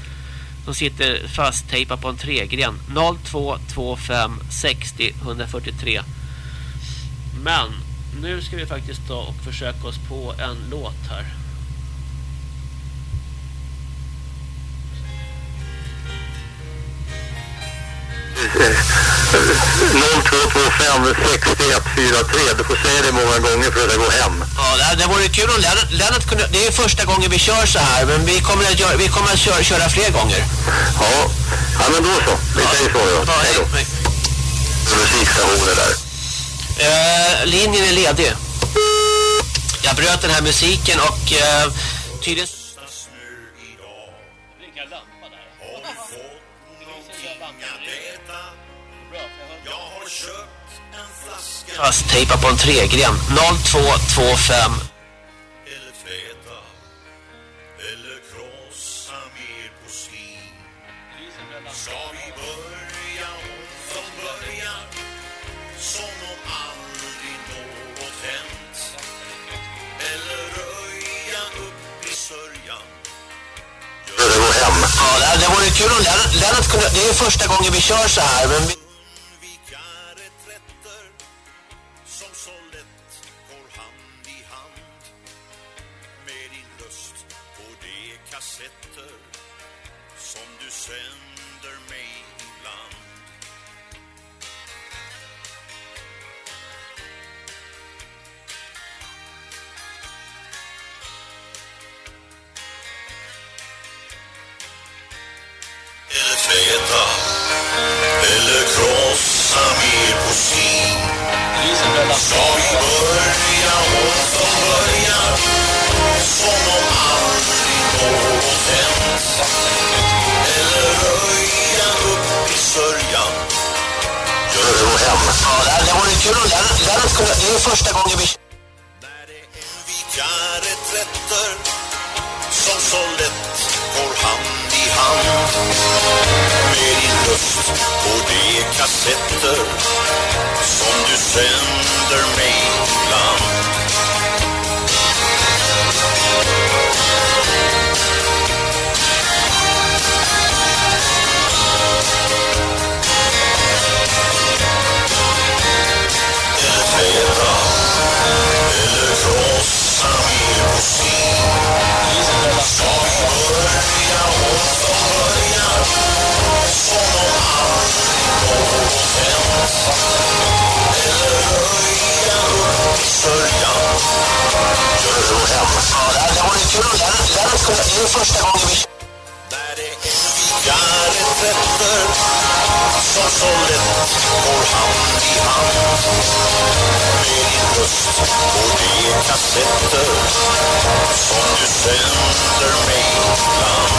Som sitter fasttejpad på en tregren. 0225 60 143. Men nu ska vi faktiskt ta och försöka oss på en låt här. [LAUGHS] Eh, 0225 6143. Du får säga det många gånger för att det går hem. Ja, det, det vore kul om Lennart, Lennart kunde... Det är första gången vi kör så här, men vi kommer att, göra, vi kommer att köra, köra fler gånger. Ja. ja, men då så. Vi säger så då. Hej då. Musikstationer där. Eh, linjen är ledig. Jag bröt den här musiken och eh, tydligen... Fasttejpad på en tregren. 0225 Eller tvätta Eller krossa mer porslin Ska vi börja om från början Som om aldrig något hänt Eller röja upp i sörjan att det går hem. Ja, det, vore kul om Lennart, Lennart kunde... Det är första gången vi kör så här, men vi... det roligt hemma. Kul. Det här- det det är första gången vi... Som går hand i hand med din röst och de kassetter som du sänder mig ibland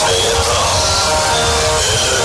träda, eller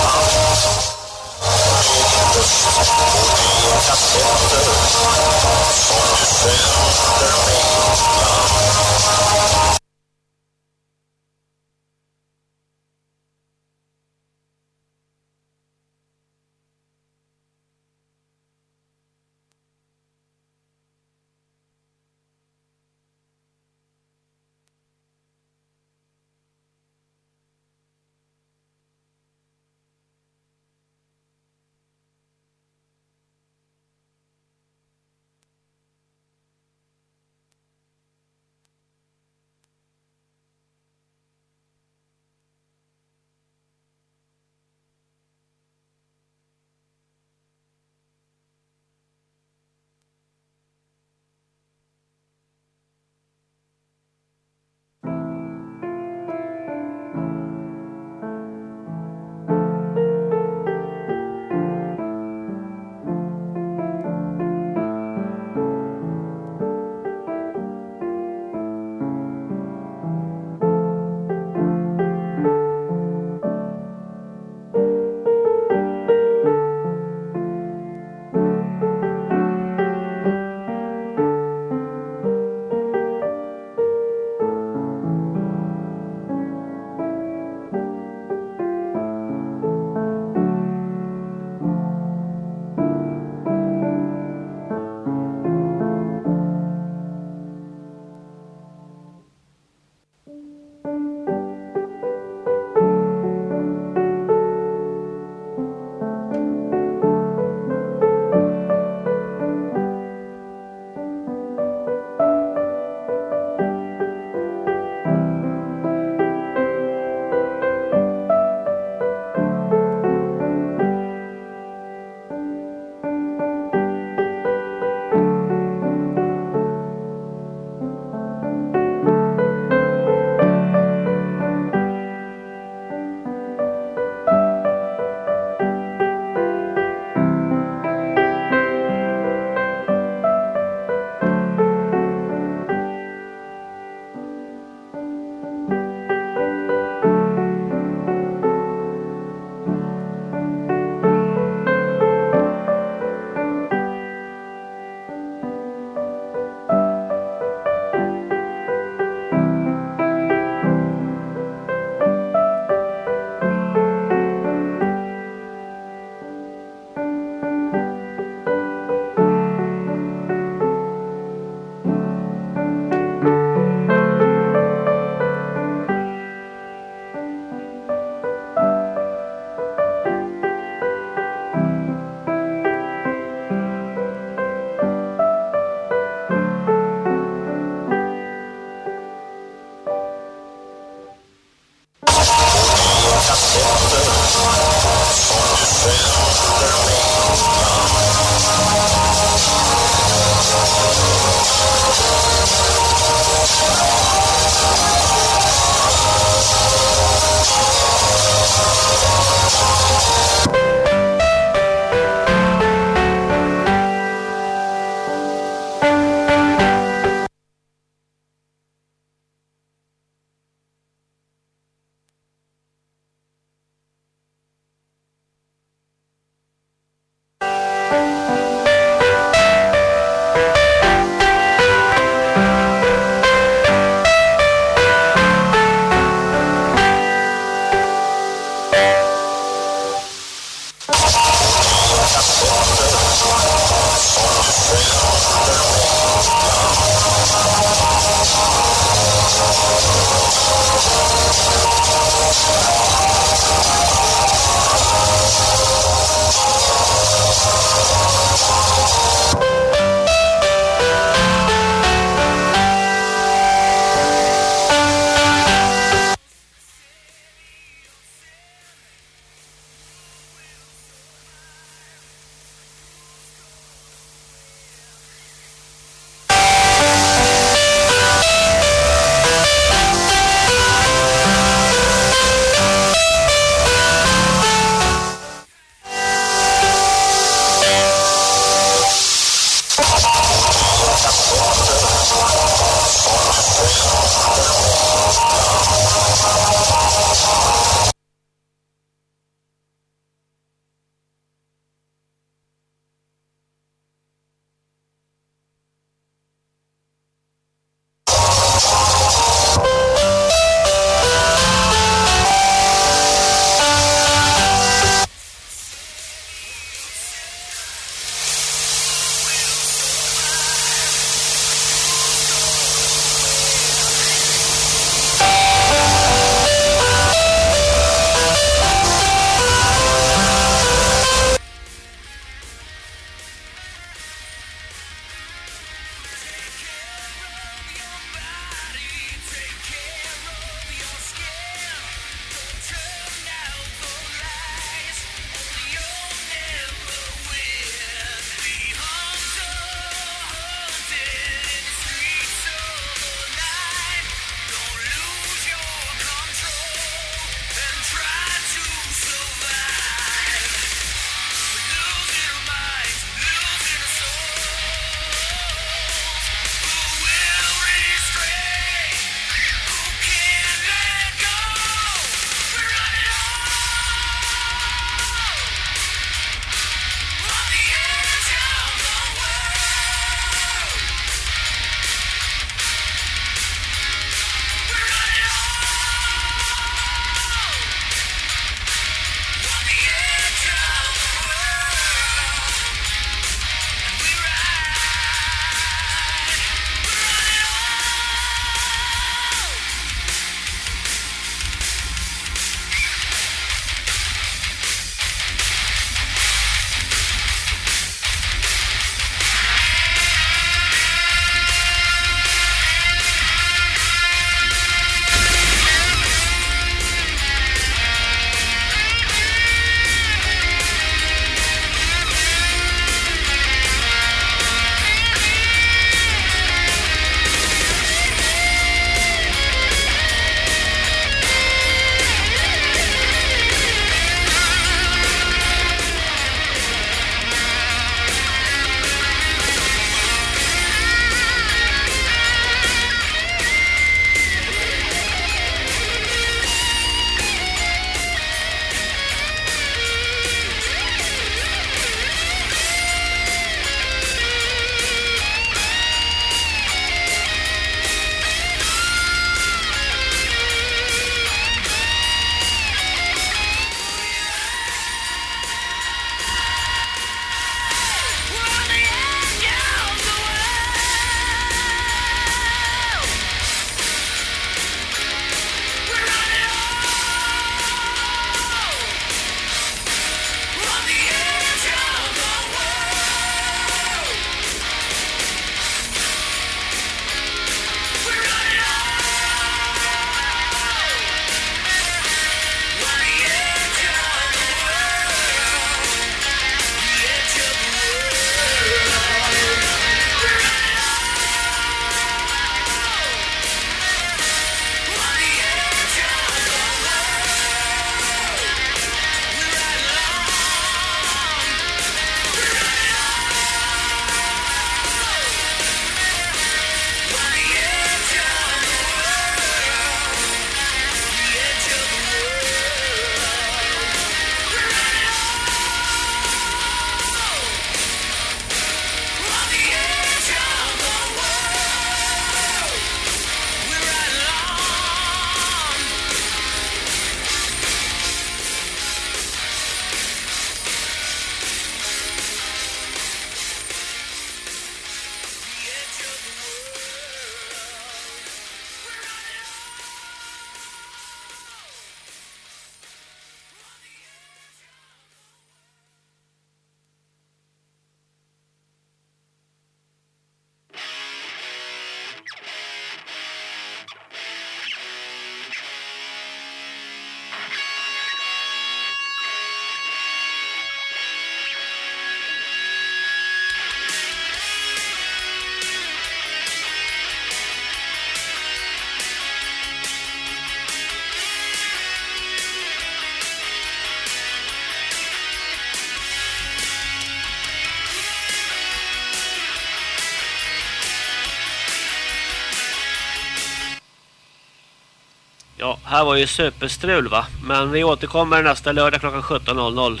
Ja, här var ju superstrul va. Men vi återkommer nästa lördag klockan 17.00.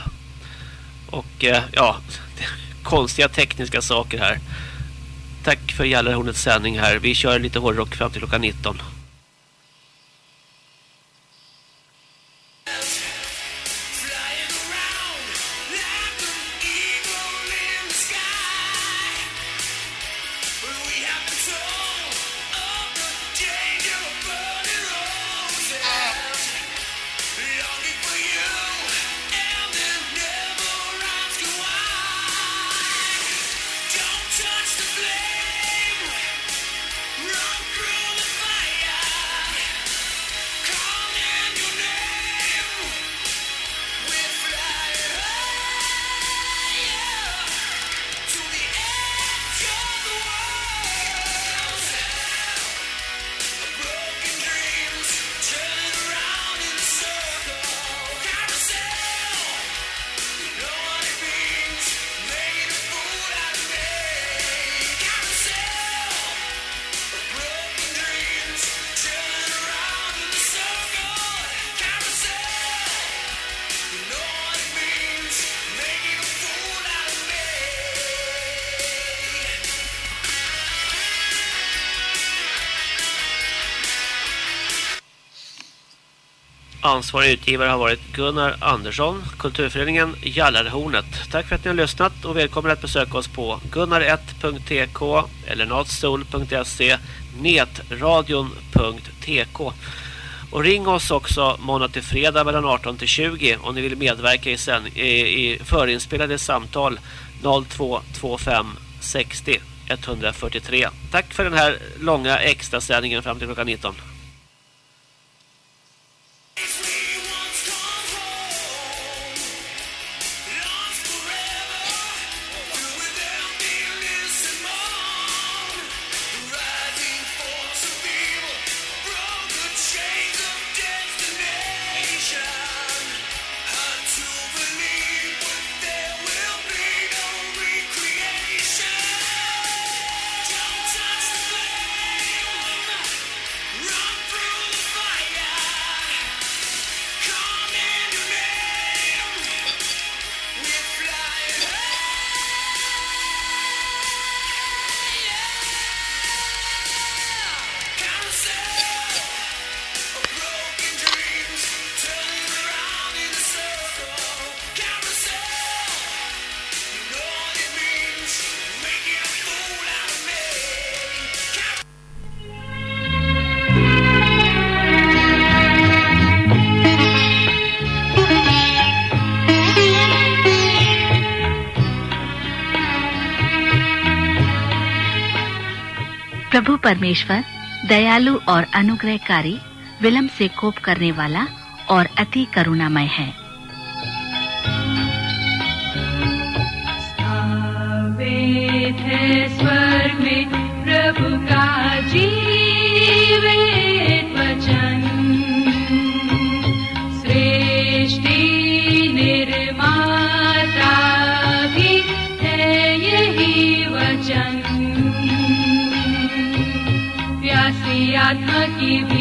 Och eh, ja, [LAUGHS] konstiga tekniska saker här. Tack för Gällarhornets sändning här. Vi kör lite hårdrock fram till klockan 19. Ansvarig utgivare har varit Gunnar Andersson, Kulturföreningen Jallarhornet. Tack för att ni har lyssnat och välkommen att besöka oss på gunnar1.tk eller natsol.se netradion.tk och ring oss också måndag till fredag mellan 18 till 20 om ni vill medverka i, sen, i, i förinspelade samtal 0225 60 143. Tack för den här långa extra sändningen fram till klockan 19. परमेश्वर दयालु और अनुग्रहकारी विलम्ब से कोप करने वाला और अति करुणामय है। है keep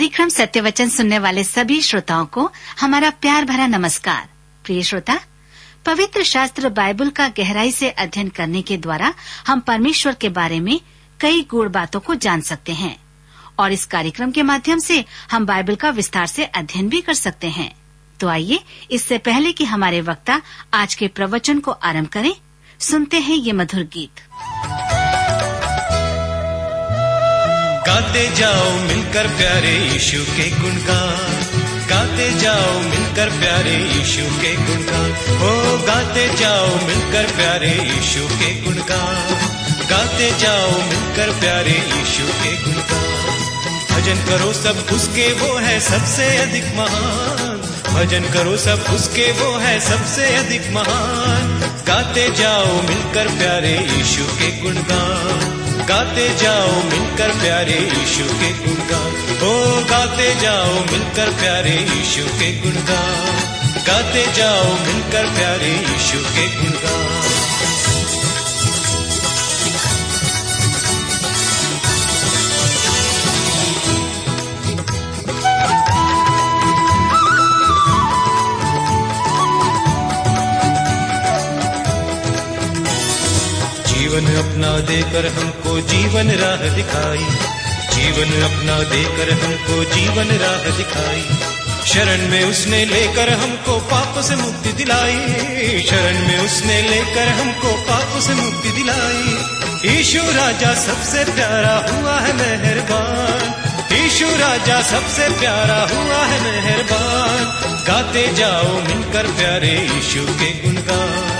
कार्यक्रम सत्य वचन सुनने वाले सभी श्रोताओं को हमारा प्यार भरा नमस्कार। प्रिय श्रोता, पवित्र शास्त्र बाइबल का गहराई से अध्ययन करने के द्वारा हम परमेश्वर के बारे में कई गुड़ बातों को जान सकते हैं और इस कार्यक्रम के माध्यम से हम बाइबल का विस्तार से अध्ययन भी कर सकते हैं। तो आइए, इससे पहले कि हमारे वक्ता आज के प्रवचन को आरंभ करें, सुनते हैं ये मधुर गीत। गाते जाओ मिलकर प्यारे यीशु के गुणगान गाते जाओ मिलकर प्यारे यीशु के गुणगान ओ, गाते जाओ मिलकर प्यारे यीशु के गुणगान गाते जाओ मिलकर प्यारे यीशु के गुणगान भजन करो सब उसके, वो है सबसे अधिक महान। भजन करो सब उसके, वो है सबसे अधिक महान। गाते जाओ मिलकर प्यारे यीशु के गुणगान गाते जाओ मिलकर प्यारे ईशु के गुणगान। ओ, गाते जाओ मिलकर प्यारे ईशु के गुणगान। गाते जाओ मिलकर प्यारे ईशु के गुणगान। जीवन अपना देकर हमको जीवन राह दिखाई। जीवन अपना देकर हमको जीवन राह दिखाई। शरण में उसने लेकर हमको पाप से मुक्ति दिलाई। शरण में उसने लेकर हमको पाप से मुक्ति दिलाई। ईशु राजा सबसे प्यारा हुआ है मेहरबान। ईशु राजा सबसे प्यारा हुआ है मेहरबान। गाते जाओ मिलकर प्यारे ईशु के गुणगान।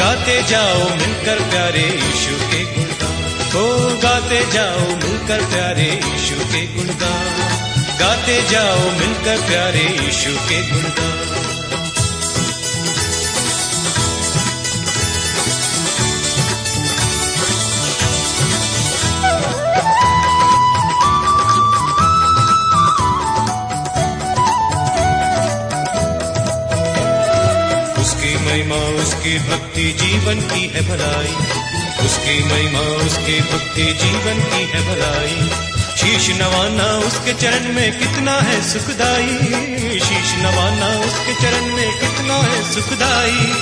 गाते जाओ, मिलकर प्यारे यीशु के गुणगान। हो गाते जाओ, मिलकर प्यारे यीशु के गुणगान। गाते जाओ, मिलकर प्यारे यीशु के गुणगान। उसकी भक्ति जीवन की है भलाई। उसकी महिमा, उसकी भक्ति जीवन की है भलाई। शीश नवाना उसके चरण में कितना है सुखदाई। शीश नवाना उसके चरण में कितना है सुखदाई।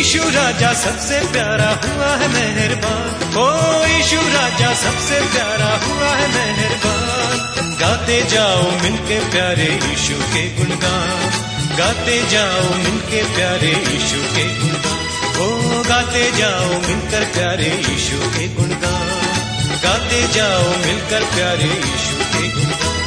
ईशु राजा सबसे प्यारा हुआ है मेहरबान। ओ, ईशु राजा सबसे प्यारा हुआ है मेहरबान। गाते जाओ मिलके प्यारे ईशु के गुणगान। गाते जाओ मिलके प्यारे यीशु के गुणगान। ओ, गाते जाओ मिलकर प्यारे यीशु के गुणगान। गाते जाओ मिलकर प्यारे यीशु के गुणगान।